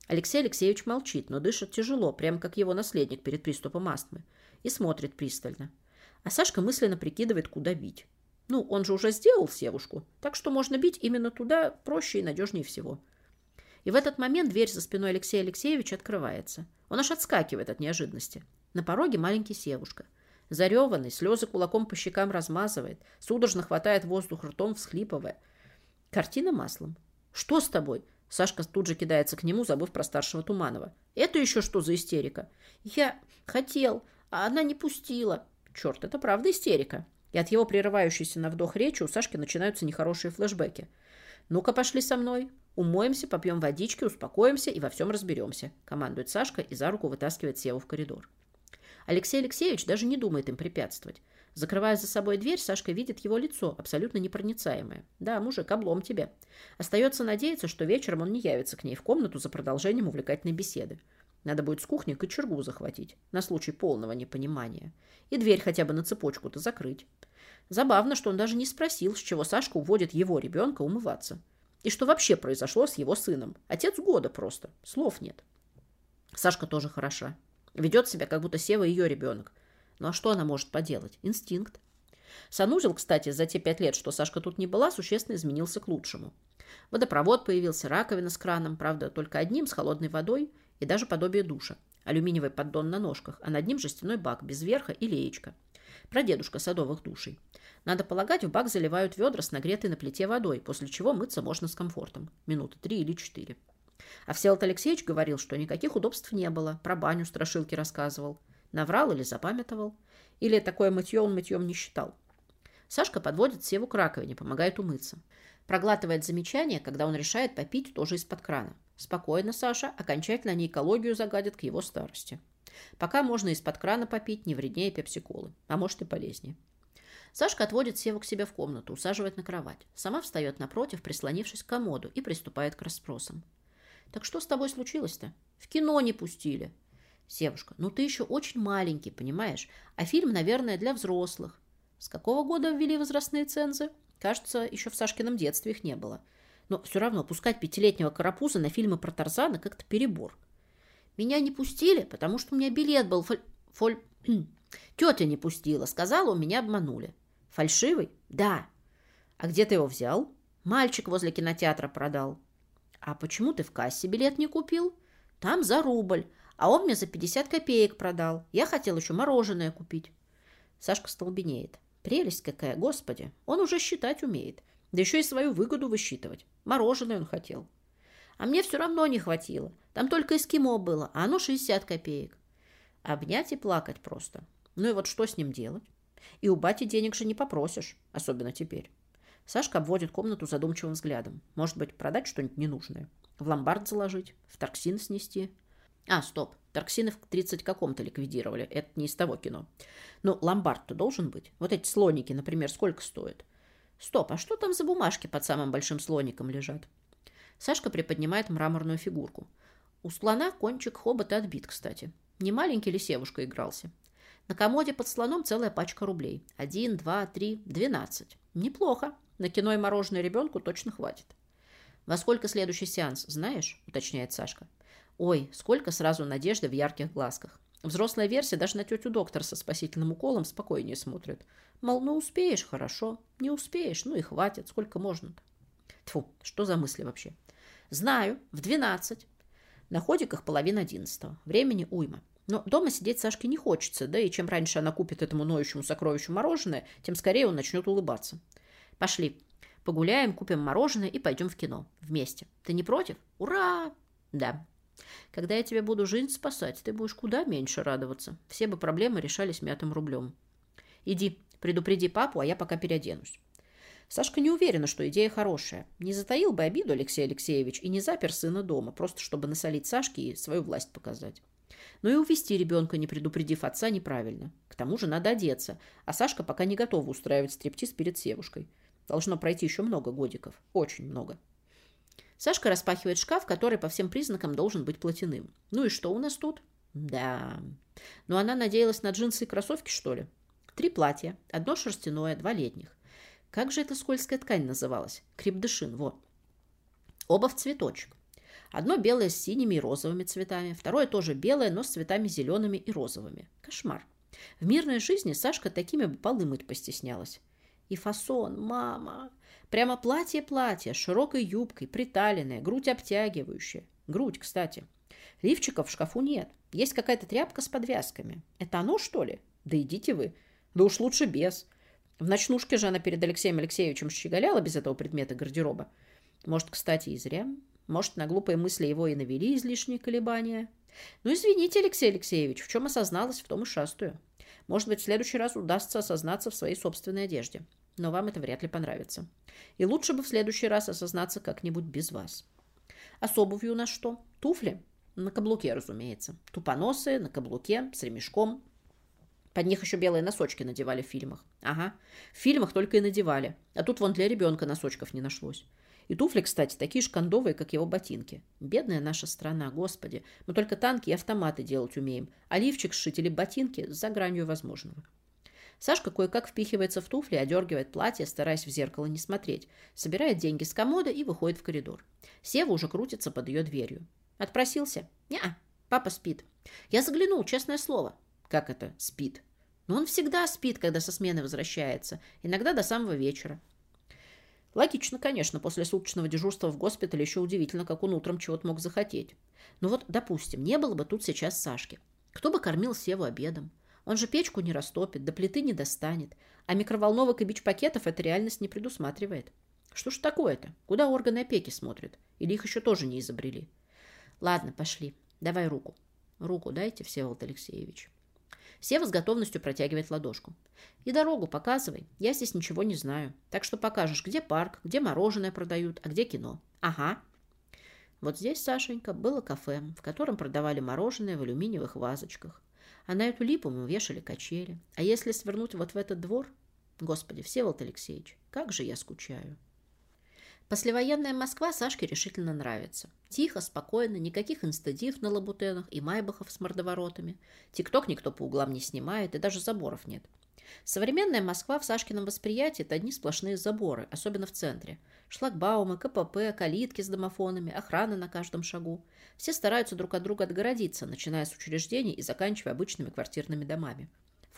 Алексей Алексеевич молчит, но дышит тяжело, прямо как его наследник перед приступом астмы, и смотрит пристально. А Сашка мысленно прикидывает, куда бить. Ну, он же уже сделал севушку, так что можно бить именно туда проще и надежнее всего. И в этот момент дверь за спиной Алексея Алексеевича открывается. Он аж отскакивает от неожиданности. На пороге маленький севушка. Зареванный, слезы кулаком по щекам размазывает, судорожно хватает воздух ртом, всхлипывая. Картина маслом. «Что с тобой?» Сашка тут же кидается к нему, забыв про старшего Туманова. «Это еще что за истерика?» «Я хотел, а она не пустила». Черт, это правда истерика. И от его прерывающейся на вдох речи у Сашки начинаются нехорошие флешбеки. «Ну-ка, пошли со мной. Умоемся, попьем водички, успокоимся и во всем разберемся», командует Сашка и за руку вытаскивает Севу в коридор. Алексей Алексеевич даже не думает им препятствовать. Закрывая за собой дверь, Сашка видит его лицо, абсолютно непроницаемое. Да, мужик, облом тебе. Остается надеяться, что вечером он не явится к ней в комнату за продолжением увлекательной беседы. Надо будет с кухни кочергу захватить, на случай полного непонимания. И дверь хотя бы на цепочку-то закрыть. Забавно, что он даже не спросил, с чего Сашка уводит его ребенка умываться. И что вообще произошло с его сыном. Отец года просто. Слов нет. Сашка тоже хороша. Ведет себя, как будто Сева ее ребенок. Ну а что она может поделать? Инстинкт. Санузел, кстати, за те пять лет, что Сашка тут не была, существенно изменился к лучшему. Водопровод появился, раковина с краном, правда, только одним, с холодной водой и даже подобие душа. Алюминиевый поддон на ножках, а над ним жестяной бак, без верха и леечка. Прадедушка садовых душей. Надо полагать, в бак заливают ведра с нагретой на плите водой, после чего мыться можно с комфортом. Минуты три или четыре. А Всеволод Алексеевич говорил, что никаких удобств не было, про баню страшилки рассказывал. Наврал или запамятовал. Или такое мытье он мытьем не считал. Сашка подводит Севу к раковине, помогает умыться. Проглатывает замечание, когда он решает попить тоже из-под крана. Спокойно, Саша, окончательно не экологию загадит к его старости. Пока можно из-под крана попить, не вреднее пепсиколы, а может и полезнее. Сашка отводит Севу к себе в комнату, усаживает на кровать. Сама встает напротив, прислонившись к комоду, и приступает к расспросам. «Так что с тобой случилось-то? В кино не пустили. Севушка, ну ты еще очень маленький, понимаешь? А фильм, наверное, для взрослых. С какого года ввели возрастные цензы? Кажется, еще в Сашкином детстве их не было. Но все равно пускать пятилетнего карапуза на фильмы про Тарзана как-то перебор. Меня не пустили, потому что у меня билет был фоль... фоль... [clears throat] Тетя не пустила, сказала, у меня обманули. Фальшивый? Да. А где ты его взял? Мальчик возле кинотеатра продал. А почему ты в кассе билет не купил? Там за рубль, а он мне за 50 копеек продал. Я хотел еще мороженое купить. Сашка столбенеет. Прелесть какая, господи. Он уже считать умеет. Да еще и свою выгоду высчитывать. Мороженое он хотел. А мне все равно не хватило. Там только эскимо было, а оно 60 копеек. Обнять и плакать просто. Ну и вот что с ним делать? И у бати денег же не попросишь, особенно теперь. Сашка обводит комнату задумчивым взглядом. Может быть, продать что-нибудь ненужное? В ломбард заложить? В торксин снести? А, стоп. Торксинов к 30 каком-то ликвидировали. Это не из того кино. Ну, ломбард-то должен быть. Вот эти слоники, например, сколько стоят? Стоп, а что там за бумажки под самым большим слоником лежат? Сашка приподнимает мраморную фигурку. У слона кончик хобота отбит, кстати. Не маленький ли севушка игрался? На комоде под слоном целая пачка рублей. Один, два, три, двенадцать. Неплохо. На кино и мороженое ребенку точно хватит. Во сколько следующий сеанс, знаешь? Уточняет Сашка. Ой, сколько сразу надежды в ярких глазках. Взрослая версия даже на тетю доктор со спасительным уколом спокойнее смотрит. Мол, ну успеешь, хорошо. Не успеешь, ну и хватит. Сколько можно-то? Тьфу, что за мысли вообще? Знаю, в двенадцать. На ходиках половина одиннадцатого. Времени уйма. Но дома сидеть Сашке не хочется, да и чем раньше она купит этому ноющему сокровищу мороженое, тем скорее он начнет улыбаться. Пошли. Погуляем, купим мороженое и пойдем в кино. Вместе. Ты не против? Ура! Да, когда я тебе буду жизнь спасать, ты будешь куда меньше радоваться. Все бы проблемы решались мятым рублем. Иди, предупреди папу, а я пока переоденусь. Сашка не уверена, что идея хорошая. Не затаил бы обиду Алексей Алексеевич и не запер сына дома, просто чтобы насолить Сашке и свою власть показать. Но и увести ребенка, не предупредив отца, неправильно. К тому же надо одеться, а Сашка пока не готова устраивать стриптиз перед Севушкой. Должно пройти еще много годиков. Очень много. Сашка распахивает шкаф, который по всем признакам должен быть платяным. Ну и что у нас тут? Да. Ну она надеялась на джинсы и кроссовки, что ли? Три платья. Одно шерстяное, два летних. Как же эта скользкая ткань называлась? Крепдышин, вот. Оба в цветочек. Одно белое с синими и розовыми цветами, второе тоже белое, но с цветами зелеными и розовыми. Кошмар. В мирной жизни Сашка такими бы полы мыть постеснялась. И фасон, мама. Прямо платье-платье широкой юбкой, приталенное, грудь обтягивающая. Грудь, кстати. Лифчиков в шкафу нет. Есть какая-то тряпка с подвязками. Это оно, что ли? Да идите вы. Да уж лучше без. В ночнушке же она перед Алексеем Алексеевичем щеголяла без этого предмета гардероба. Может, кстати, и зря. Может, на глупые мысли его и навели излишние колебания. Ну, извините, Алексей Алексеевич, в чем осозналась, в том и шастую. Может быть, в следующий раз удастся осознаться в своей собственной одежде. Но вам это вряд ли понравится. И лучше бы в следующий раз осознаться как-нибудь без вас. А с обувью у нас что? Туфли? На каблуке, разумеется. Тупоносые, на каблуке, с ремешком. Под них еще белые носочки надевали в фильмах. Ага, в фильмах только и надевали. А тут вон для ребенка носочков не нашлось. И туфли, кстати, такие же кондовые, как его ботинки. Бедная наша страна, господи. Мы только танки и автоматы делать умеем. А лифчик сшить или ботинки за гранью возможного. Сашка кое-как впихивается в туфли, одергивает платье, стараясь в зеркало не смотреть, собирает деньги с комода и выходит в коридор. Сева уже крутится под ее дверью. Отпросился? Неа, папа спит. Я заглянул, честное слово. Как это спит? Но он всегда спит, когда со смены возвращается, иногда до самого вечера. Логично, конечно, после суточного дежурства в госпитале еще удивительно, как он утром чего-то мог захотеть. Но вот, допустим, не было бы тут сейчас Сашки. Кто бы кормил Севу обедом? Он же печку не растопит, до плиты не достанет, а микроволновок и бич-пакетов эта реальность не предусматривает. Что ж такое-то? Куда органы опеки смотрят? Или их еще тоже не изобрели? Ладно, пошли. Давай руку. Руку дайте, Всеволод Алексеевич. Сева с готовностью протягивает ладошку. «И дорогу показывай. Я здесь ничего не знаю. Так что покажешь, где парк, где мороженое продают, а где кино». «Ага». Вот здесь, Сашенька, было кафе, в котором продавали мороженое в алюминиевых вазочках. А на эту липу мы вешали качели. А если свернуть вот в этот двор... Господи, Всеволод Алексеевич, как же я скучаю. Послевоенная Москва Сашке решительно нравится. Тихо, спокойно, никаких инстадив на лабутенах и майбахов с мордоворотами. Тикток никто по углам не снимает, и даже заборов нет. Современная Москва в Сашкином восприятии – это одни сплошные заборы, особенно в центре. Шлагбаумы, КПП, калитки с домофонами, охрана на каждом шагу. Все стараются друг от друга отгородиться, начиная с учреждений и заканчивая обычными квартирными домами.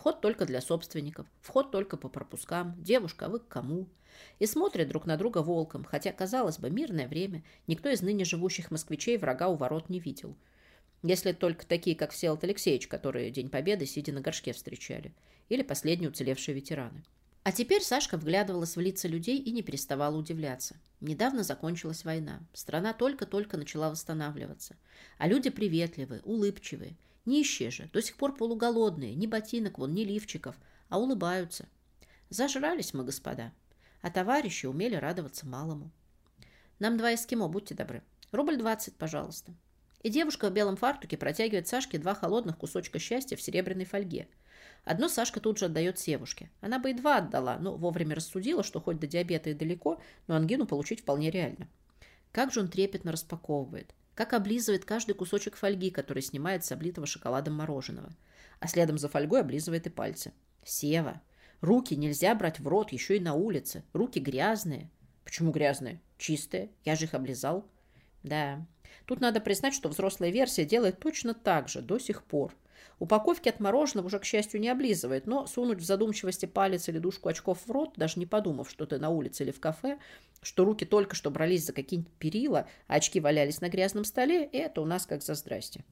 Вход только для собственников, вход только по пропускам. Девушка, а вы к кому? И смотрят друг на друга волком, хотя, казалось бы, мирное время, никто из ныне живущих москвичей врага у ворот не видел. Если только такие, как Всеволод Алексеевич, которые День Победы, сидя на горшке, встречали. Или последние уцелевшие ветераны. А теперь Сашка вглядывалась в лица людей и не переставала удивляться. Недавно закончилась война. Страна только-только начала восстанавливаться. А люди приветливые, улыбчивые. Нищие же, до сих пор полуголодные, ни ботинок вон, ни лифчиков, а улыбаются. Зажрались мы, господа а товарищи умели радоваться малому. Нам два эскимо, будьте добры. Рубль двадцать, пожалуйста. И девушка в белом фартуке протягивает Сашке два холодных кусочка счастья в серебряной фольге. Одно Сашка тут же отдает Севушке. Она бы и два отдала, но вовремя рассудила, что хоть до диабета и далеко, но ангину получить вполне реально. Как же он трепетно распаковывает. Как облизывает каждый кусочек фольги, который снимает с облитого шоколадом мороженого. А следом за фольгой облизывает и пальцы. Сева, Руки нельзя брать в рот еще и на улице. Руки грязные. Почему грязные? Чистые. Я же их облизал. Да. Тут надо признать, что взрослая версия делает точно так же до сих пор. Упаковки от мороженого уже, к счастью, не облизывает, но сунуть в задумчивости палец или дужку очков в рот, даже не подумав, что ты на улице или в кафе, что руки только что брались за какие-нибудь перила, а очки валялись на грязном столе, это у нас как за здрасте.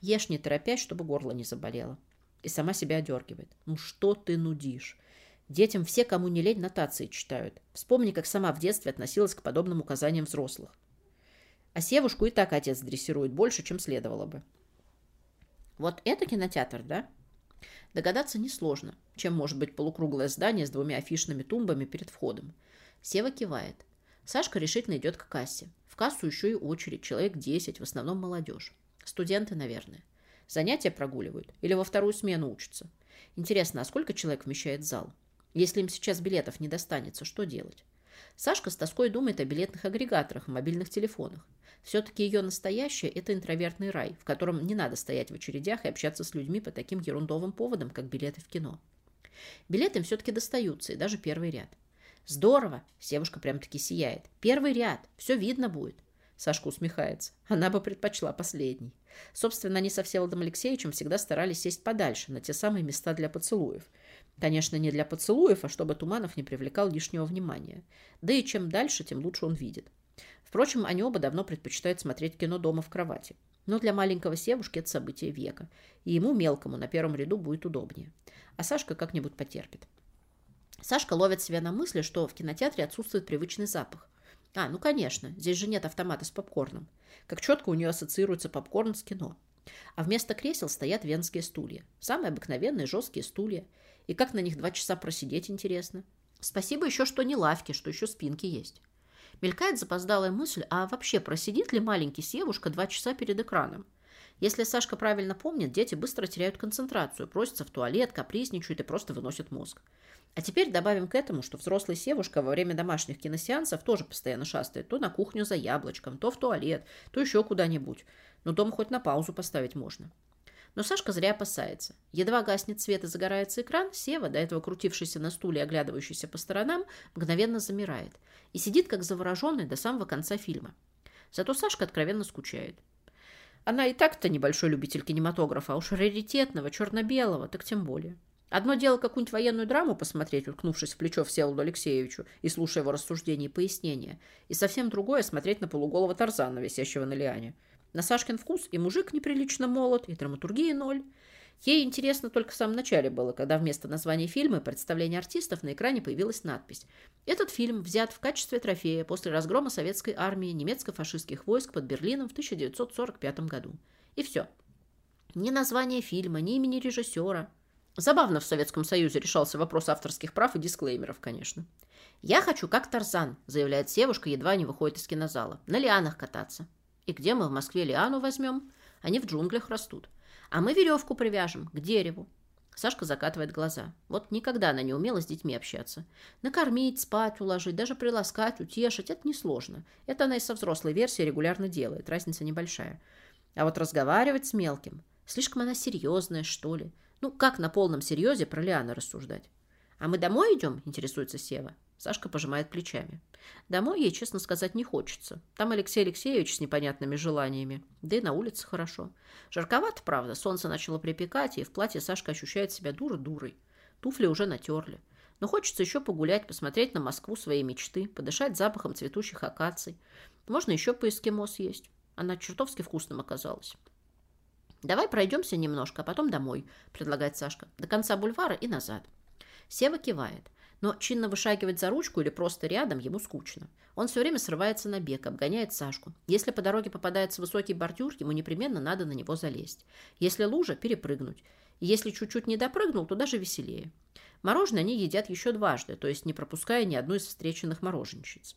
Ешь не торопясь, чтобы горло не заболело и сама себя одергивает. Ну что ты нудишь? Детям все, кому не лень, нотации читают. Вспомни, как сама в детстве относилась к подобным указаниям взрослых. А Севушку и так отец дрессирует больше, чем следовало бы. Вот это кинотеатр, да? Догадаться несложно, чем может быть полукруглое здание с двумя афишными тумбами перед входом. Сева кивает. Сашка решительно идет к кассе. В кассу еще и очередь, человек 10, в основном молодежь. Студенты, наверное. Занятия прогуливают или во вторую смену учатся. Интересно, а сколько человек вмещает зал? Если им сейчас билетов не достанется, что делать? Сашка с тоской думает о билетных агрегаторах и мобильных телефонах. Все-таки ее настоящее – это интровертный рай, в котором не надо стоять в очередях и общаться с людьми по таким ерундовым поводам, как билеты в кино. Билеты им все-таки достаются, и даже первый ряд. Здорово! Севушка прям-таки сияет. Первый ряд. Все видно будет. Сашка усмехается. Она бы предпочла последний. Собственно, они со Всеволодом Алексеевичем всегда старались сесть подальше, на те самые места для поцелуев. Конечно, не для поцелуев, а чтобы Туманов не привлекал лишнего внимания. Да и чем дальше, тем лучше он видит. Впрочем, они оба давно предпочитают смотреть кино дома в кровати. Но для маленького Севушки это событие века. И ему, мелкому, на первом ряду будет удобнее. А Сашка как-нибудь потерпит. Сашка ловит себя на мысли, что в кинотеатре отсутствует привычный запах. А, ну конечно, здесь же нет автомата с попкорном. Как четко у нее ассоциируется попкорн с кино. А вместо кресел стоят венские стулья. Самые обыкновенные жесткие стулья. И как на них два часа просидеть, интересно. Спасибо еще, что не лавки, что еще спинки есть. Мелькает запоздалая мысль, а вообще просидит ли маленький Севушка два часа перед экраном? Если Сашка правильно помнит, дети быстро теряют концентрацию, просятся в туалет, капризничают и просто выносят мозг. А теперь добавим к этому, что взрослый Севушка во время домашних киносеансов тоже постоянно шастает то на кухню за яблочком, то в туалет, то еще куда-нибудь. Но дома хоть на паузу поставить можно. Но Сашка зря опасается. Едва гаснет свет и загорается экран, Сева, до этого крутившийся на стуле и оглядывающийся по сторонам, мгновенно замирает и сидит как завороженный до самого конца фильма. Зато Сашка откровенно скучает. Она и так-то небольшой любитель кинематографа, а уж раритетного, черно-белого, так тем более. Одно дело какую-нибудь военную драму посмотреть, уткнувшись в плечо Всеволоду Алексеевичу и слушая его рассуждения и пояснения, и совсем другое смотреть на полуголого Тарзана, висящего на лиане. На Сашкин вкус и мужик неприлично молод, и драматургии ноль. Ей интересно только в самом начале было, когда вместо названия фильма и представления артистов на экране появилась надпись. Этот фильм взят в качестве трофея после разгрома советской армии немецко-фашистских войск под Берлином в 1945 году. И все. Ни названия фильма, ни имени режиссера – Забавно в Советском Союзе решался вопрос авторских прав и дисклеймеров, конечно. «Я хочу как Тарзан», – заявляет Севушка, едва не выходит из кинозала. «На лианах кататься». «И где мы в Москве лиану возьмем?» «Они в джунглях растут». «А мы веревку привяжем к дереву». Сашка закатывает глаза. Вот никогда она не умела с детьми общаться. Накормить, спать, уложить, даже приласкать, утешить – это несложно. Это она и со взрослой версией регулярно делает, разница небольшая. А вот разговаривать с мелким – слишком она серьезная, что ли. Ну, как на полном серьезе про Лиана рассуждать? А мы домой идем? Интересуется Сева. Сашка пожимает плечами. Домой ей, честно сказать, не хочется. Там Алексей Алексеевич с непонятными желаниями. Да и на улице хорошо. Жарковато, правда. Солнце начало припекать, и в платье Сашка ощущает себя дура-дурой. Туфли уже натерли. Но хочется еще погулять, посмотреть на Москву своей мечты, подышать запахом цветущих акаций. Можно еще по эскимо съесть. Она чертовски вкусным оказалась. «Давай пройдемся немножко, а потом домой», – предлагает Сашка. «До конца бульвара и назад». Сева кивает. Но чинно вышагивать за ручку или просто рядом ему скучно. Он все время срывается на бег, обгоняет Сашку. Если по дороге попадается высокий бордюр, ему непременно надо на него залезть. Если лужа, перепрыгнуть. Если чуть-чуть не допрыгнул, то даже веселее. Мороженое они едят еще дважды, то есть не пропуская ни одной из встреченных мороженщиц.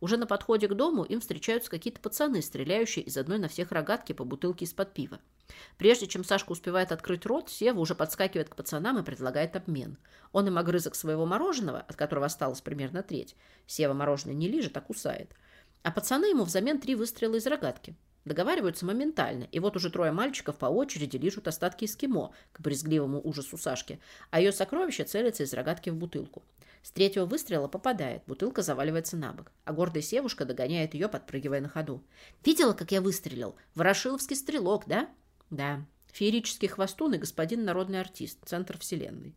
Уже на подходе к дому им встречаются какие-то пацаны, стреляющие из одной на всех рогатки по бутылке из-под пива. Прежде чем Сашка успевает открыть рот, Сева уже подскакивает к пацанам и предлагает обмен. Он им огрызок своего мороженого, от которого осталось примерно треть. Сева мороженое не лижет, а кусает. А пацаны ему взамен три выстрела из рогатки. Договариваются моментально, и вот уже трое мальчиков по очереди лижут остатки эскимо к брезгливому ужасу Сашки, а ее сокровище целится из рогатки в бутылку. С третьего выстрела попадает, бутылка заваливается на бок, а гордая севушка догоняет ее, подпрыгивая на ходу. «Видела, как я выстрелил? Ворошиловский стрелок, да?» Да, феерический хвостун и господин народный артист, центр вселенной.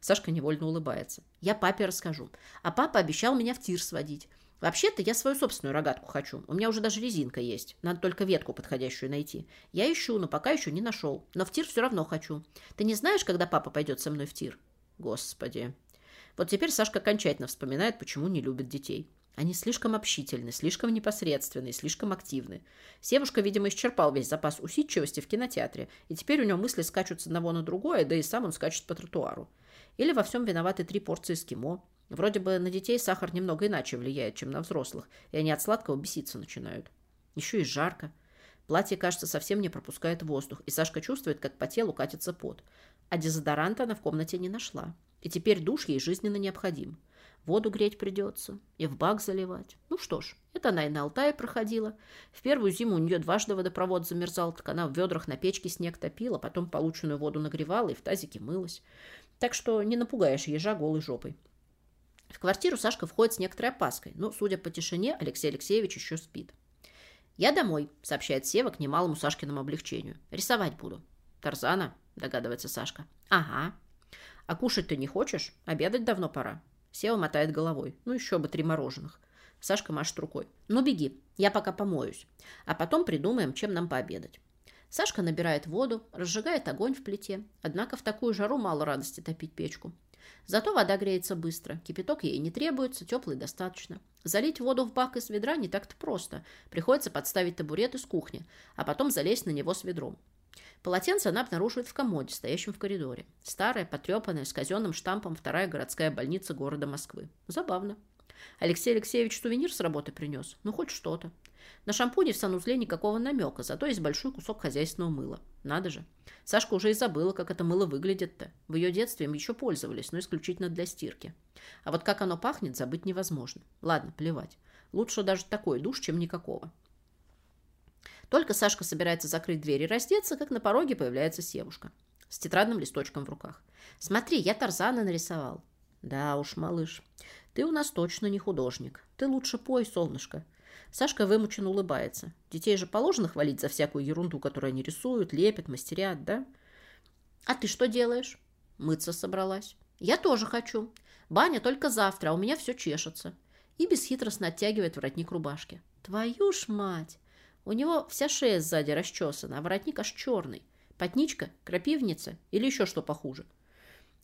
Сашка невольно улыбается. Я папе расскажу. А папа обещал меня в тир сводить. Вообще-то я свою собственную рогатку хочу. У меня уже даже резинка есть. Надо только ветку подходящую найти. Я ищу, но пока еще не нашел. Но в тир все равно хочу. Ты не знаешь, когда папа пойдет со мной в тир? Господи. Вот теперь Сашка окончательно вспоминает, почему не любит детей. Они слишком общительны, слишком непосредственны, слишком активны. Севушка, видимо, исчерпал весь запас усидчивости в кинотеатре, и теперь у него мысли скачут с одного на другое, да и сам он скачет по тротуару. Или во всем виноваты три порции эскимо. Вроде бы на детей сахар немного иначе влияет, чем на взрослых, и они от сладкого беситься начинают. Еще и жарко. Платье, кажется, совсем не пропускает воздух, и Сашка чувствует, как по телу катится пот. А дезодоранта она в комнате не нашла. И теперь душ ей жизненно необходим. Воду греть придется и в бак заливать. Ну что ж, это она и на Алтае проходила. В первую зиму у нее дважды водопровод замерзал, так она в ведрах на печке снег топила, потом полученную воду нагревала и в тазике мылась. Так что не напугаешь ежа голой жопой. В квартиру Сашка входит с некоторой опаской, но, судя по тишине, Алексей Алексеевич еще спит. «Я домой», — сообщает Сева к немалому Сашкиному облегчению. «Рисовать буду». «Тарзана?» — догадывается Сашка. «Ага». «А кушать ты не хочешь? Обедать давно пора». Сева мотает головой. Ну, еще бы три мороженых. Сашка машет рукой. Ну, беги, я пока помоюсь. А потом придумаем, чем нам пообедать. Сашка набирает воду, разжигает огонь в плите. Однако в такую жару мало радости топить печку. Зато вода греется быстро, кипяток ей не требуется, теплый достаточно. Залить воду в бак из ведра не так-то просто. Приходится подставить табурет из кухни, а потом залезть на него с ведром. Полотенце она обнаруживает в комоде, стоящем в коридоре. Старая, потрепанная, с казенным штампом вторая городская больница города Москвы. Забавно. Алексей Алексеевич сувенир с работы принес. Ну, хоть что-то. На шампуне в санузле никакого намека, зато есть большой кусок хозяйственного мыла. Надо же. Сашка уже и забыла, как это мыло выглядит-то. В ее детстве им еще пользовались, но исключительно для стирки. А вот как оно пахнет, забыть невозможно. Ладно, плевать. Лучше даже такой душ, чем никакого. Только Сашка собирается закрыть дверь и раздеться, как на пороге появляется Севушка с тетрадным листочком в руках. «Смотри, я Тарзана нарисовал». «Да уж, малыш, ты у нас точно не художник. Ты лучше пой, солнышко». Сашка вымученно улыбается. Детей же положено хвалить за всякую ерунду, которую они рисуют, лепят, мастерят, да? «А ты что делаешь?» Мыться собралась. «Я тоже хочу. Баня только завтра, а у меня все чешется». И бесхитростно оттягивает воротник рубашки. «Твою ж мать!» У него вся шея сзади расчесана, а воротник аж черный. Потничка, крапивница или еще что похуже.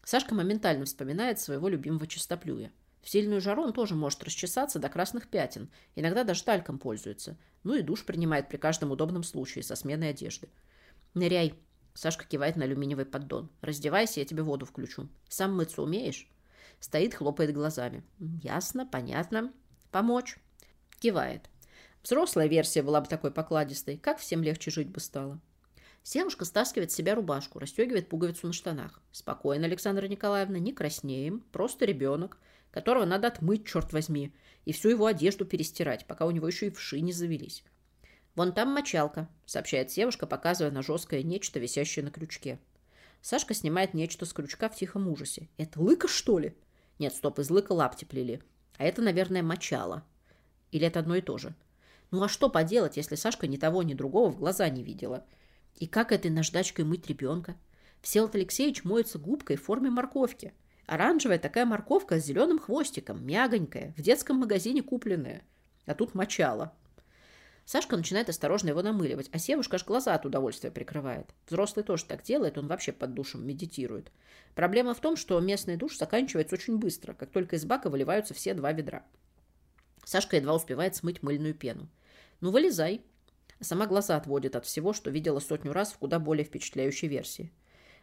Сашка моментально вспоминает своего любимого чистоплюя. В сильную жару он тоже может расчесаться до красных пятен, иногда даже тальком пользуется. Ну и душ принимает при каждом удобном случае со сменой одежды. «Ныряй!» Сашка кивает на алюминиевый поддон. «Раздевайся, я тебе воду включу. Сам мыться умеешь?» Стоит, хлопает глазами. «Ясно, понятно. Помочь?» Кивает. Взрослая версия была бы такой покладистой. Как всем легче жить бы стало. Севушка стаскивает с себя рубашку, расстегивает пуговицу на штанах. Спокойно, Александра Николаевна, не краснеем. Просто ребенок, которого надо отмыть, черт возьми, и всю его одежду перестирать, пока у него еще и вши не завелись. «Вон там мочалка», — сообщает Севушка, показывая на жесткое нечто, висящее на крючке. Сашка снимает нечто с крючка в тихом ужасе. «Это лыка, что ли?» «Нет, стоп, из лыка лапти плели. А это, наверное, мочало. Или это одно и то же?» Ну а что поделать, если Сашка ни того, ни другого в глаза не видела? И как этой наждачкой мыть ребенка? Всеволод Алексеевич моется губкой в форме морковки. Оранжевая такая морковка с зеленым хвостиком, мягонькая, в детском магазине купленная. А тут мочало. Сашка начинает осторожно его намыливать, а Севушка аж глаза от удовольствия прикрывает. Взрослый тоже так делает, он вообще под душем медитирует. Проблема в том, что местный душ заканчивается очень быстро, как только из бака выливаются все два ведра. Сашка едва успевает смыть мыльную пену. Ну, вылезай. Сама глаза отводит от всего, что видела сотню раз в куда более впечатляющей версии.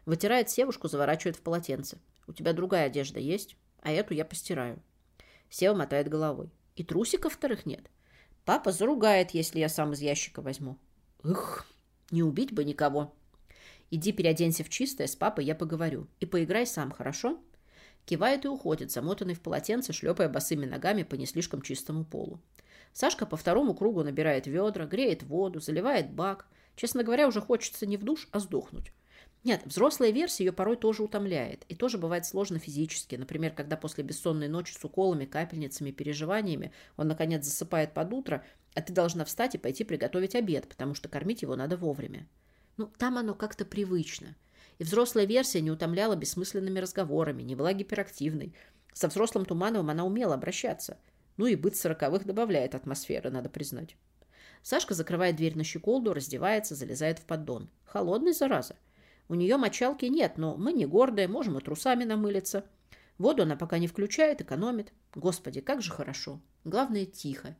Вытирает севушку, заворачивает в полотенце. У тебя другая одежда есть, а эту я постираю. Сева мотает головой. И трусиков вторых нет. Папа заругает, если я сам из ящика возьму. Ух, не убить бы никого. Иди переоденься в чистое, с папой я поговорю. И поиграй сам, хорошо? Кивает и уходит, замотанный в полотенце, шлепая босыми ногами по не слишком чистому полу. Сашка по второму кругу набирает ведра, греет воду, заливает бак. Честно говоря, уже хочется не в душ, а сдохнуть. Нет, взрослая версия ее порой тоже утомляет. И тоже бывает сложно физически. Например, когда после бессонной ночи с уколами, капельницами, переживаниями он, наконец, засыпает под утро, а ты должна встать и пойти приготовить обед, потому что кормить его надо вовремя. Ну, там оно как-то привычно. И взрослая версия не утомляла бессмысленными разговорами, не была гиперактивной. Со взрослым Тумановым она умела обращаться – ну и быт сороковых добавляет атмосферы, надо признать. Сашка закрывает дверь на щеколду, раздевается, залезает в поддон. Холодный, зараза. У нее мочалки нет, но мы не гордые, можем и трусами намылиться. Воду она пока не включает, экономит. Господи, как же хорошо. Главное, тихо.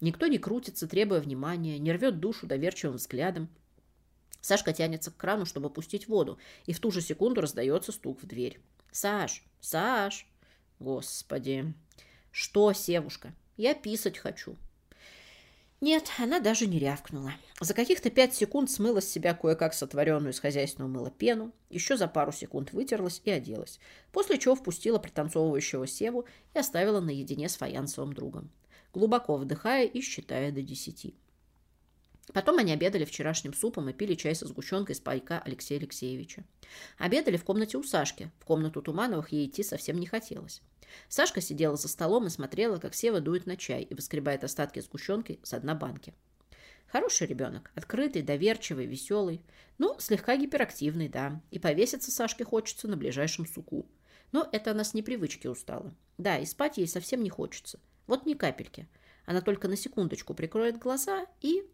Никто не крутится, требуя внимания, не рвет душу доверчивым взглядом. Сашка тянется к крану, чтобы пустить воду, и в ту же секунду раздается стук в дверь. «Саш! Саш!» Господи! «Что, Севушка? Я писать хочу». Нет, она даже не рявкнула. За каких-то пять секунд смыла с себя кое-как сотворенную из хозяйственного мыла пену, еще за пару секунд вытерлась и оделась, после чего впустила пританцовывающего Севу и оставила наедине с фаянсовым другом, глубоко вдыхая и считая до десяти. Потом они обедали вчерашним супом и пили чай со сгущенкой из пайка Алексея Алексеевича. Обедали в комнате у Сашки. В комнату Тумановых ей идти совсем не хотелось. Сашка сидела за столом и смотрела, как Сева дует на чай и выскребает остатки сгущенки с одной банки. Хороший ребенок, открытый, доверчивый, веселый. Ну, слегка гиперактивный, да. И повеситься Сашке хочется на ближайшем суку. Но это она с непривычки устала. Да, и спать ей совсем не хочется. Вот ни капельки. Она только на секундочку прикроет глаза и